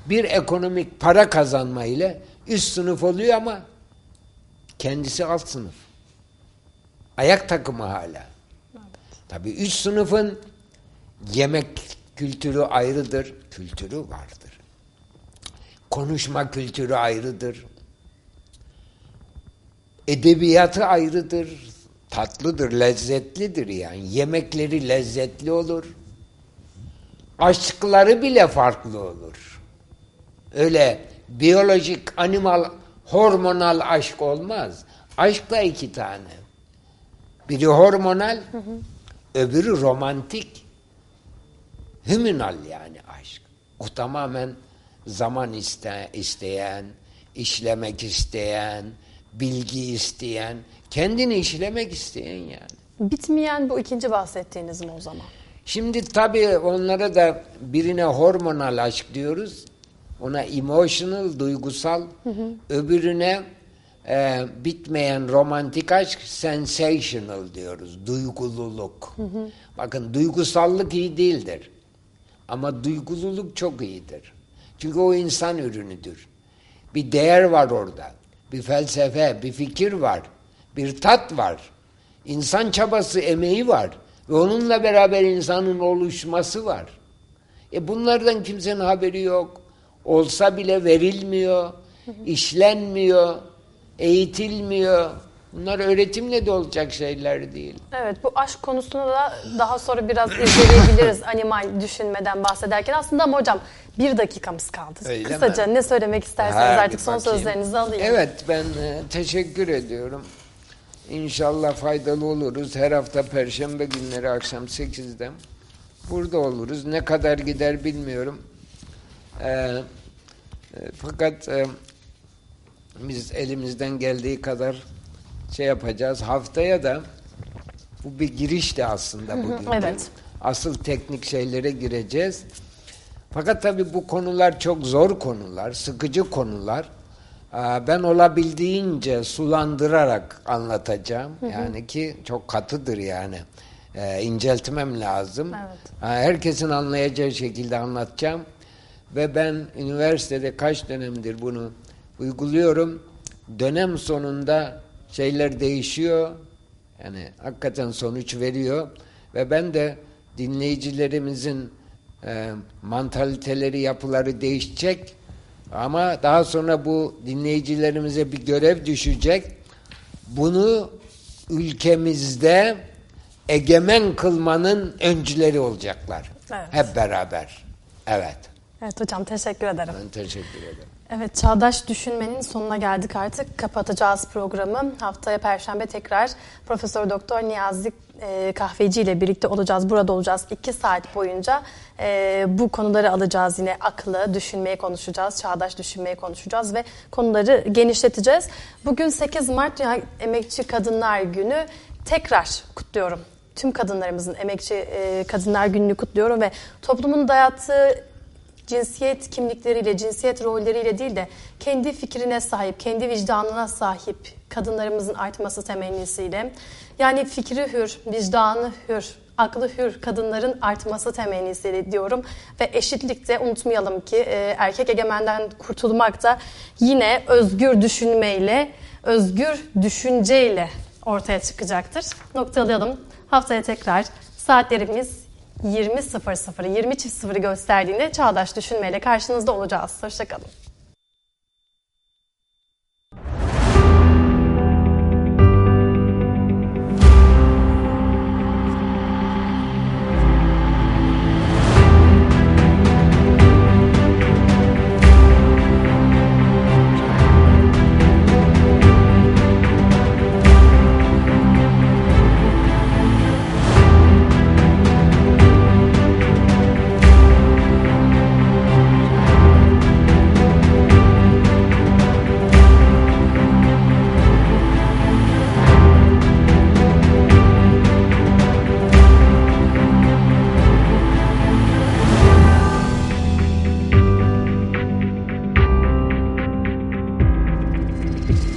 B: bir ekonomik para kazanma ile üst sınıf oluyor ama kendisi alt sınıf. Ayak takımı hala. Tabii üst sınıfın yemek kültürü ayrıdır, kültürü vardır. Konuşma kültürü ayrıdır. Edebiyatı ayrıdır, tatlıdır, lezzetlidir yani. Yemekleri lezzetli olur. Aşkları bile farklı olur. Öyle biyolojik, animal, hormonal aşk olmaz. Aşk da iki tane. Biri hormonal, öbürü romantik. Hümünal yani aşk. O tamamen zaman iste, isteyen, işlemek isteyen, bilgi isteyen, kendini işlemek isteyen yani.
A: Bitmeyen bu ikinci bahsettiğiniz mi o zaman?
B: Şimdi tabii onlara da birine hormonal aşk diyoruz. Ona emotional, duygusal. Hı hı. Öbürüne e, bitmeyen romantik aşk sensational diyoruz. Duygululuk. Hı hı. Bakın duygusallık iyi değildir. Ama duygululuk çok iyidir. Çünkü o insan ürünüdür. Bir değer var orada. Bir felsefe, bir fikir var. Bir tat var. İnsan çabası, emeği var. Ve onunla beraber insanın oluşması var. E bunlardan kimsenin haberi yok. Olsa bile verilmiyor, işlenmiyor, eğitilmiyor. Bunlar öğretimle de olacak şeyler değil.
A: Evet bu aşk konusunu da daha sonra biraz irdeleyebiliriz *laughs* animal düşünmeden bahsederken. Aslında ama hocam bir dakikamız kaldı. Öyle Kısaca mi? ne söylemek isterseniz ha, artık son bakayım. sözlerinizi alayım.
B: Evet ben e, teşekkür ediyorum. İnşallah faydalı oluruz. Her hafta perşembe günleri akşam 8'de burada oluruz. Ne kadar gider bilmiyorum. Ee, e, fakat e, biz elimizden geldiği kadar şey yapacağız. Haftaya da bu bir giriş de aslında bugün.
A: evet.
B: Asıl teknik şeylere gireceğiz. Fakat tabii bu konular çok zor konular, sıkıcı konular. Ben olabildiğince sulandırarak anlatacağım. Hı hı. Yani ki çok katıdır yani. Ee, inceltmem lazım. Evet. Herkesin anlayacağı şekilde anlatacağım. Ve ben üniversitede kaç dönemdir bunu uyguluyorum. Dönem sonunda şeyler değişiyor. Yani hakikaten sonuç veriyor. Ve ben de dinleyicilerimizin e, mantaliteleri, yapıları değişecek. Ama daha sonra bu dinleyicilerimize bir görev düşecek. Bunu ülkemizde egemen kılmanın öncüleri olacaklar.
A: Evet.
B: Hep beraber. Evet.
A: Evet hocam teşekkür ederim.
B: Ben teşekkür ederim.
A: Evet Çağdaş Düşünmenin sonuna geldik artık. Kapatacağız programı. Haftaya Perşembe tekrar Profesör Doktor Niyazi e, Kahveci ile birlikte olacağız. Burada olacağız. iki saat boyunca e, bu konuları alacağız yine. Aklı, düşünmeyi konuşacağız. Çağdaş düşünmeyi konuşacağız ve konuları genişleteceğiz. Bugün 8 Mart Dünya Emekçi Kadınlar Günü. Tekrar kutluyorum. Tüm kadınlarımızın Emekçi e, Kadınlar Günü'nü kutluyorum ve toplumun dayattığı cinsiyet kimlikleriyle, cinsiyet rolleriyle değil de kendi fikrine sahip, kendi vicdanına sahip kadınlarımızın artması temennisiyle yani fikri hür, vicdanı hür, aklı hür kadınların artması temennisiyle diyorum ve eşitlikte unutmayalım ki e, erkek egemenden kurtulmak da yine özgür düşünmeyle, özgür düşünceyle ortaya çıkacaktır. Noktalayalım. Haftaya tekrar saatlerimiz 20.00, 20.00 gösterdiğinde çağdaş düşünmeyle karşınızda olacağız. Hoşçakalın.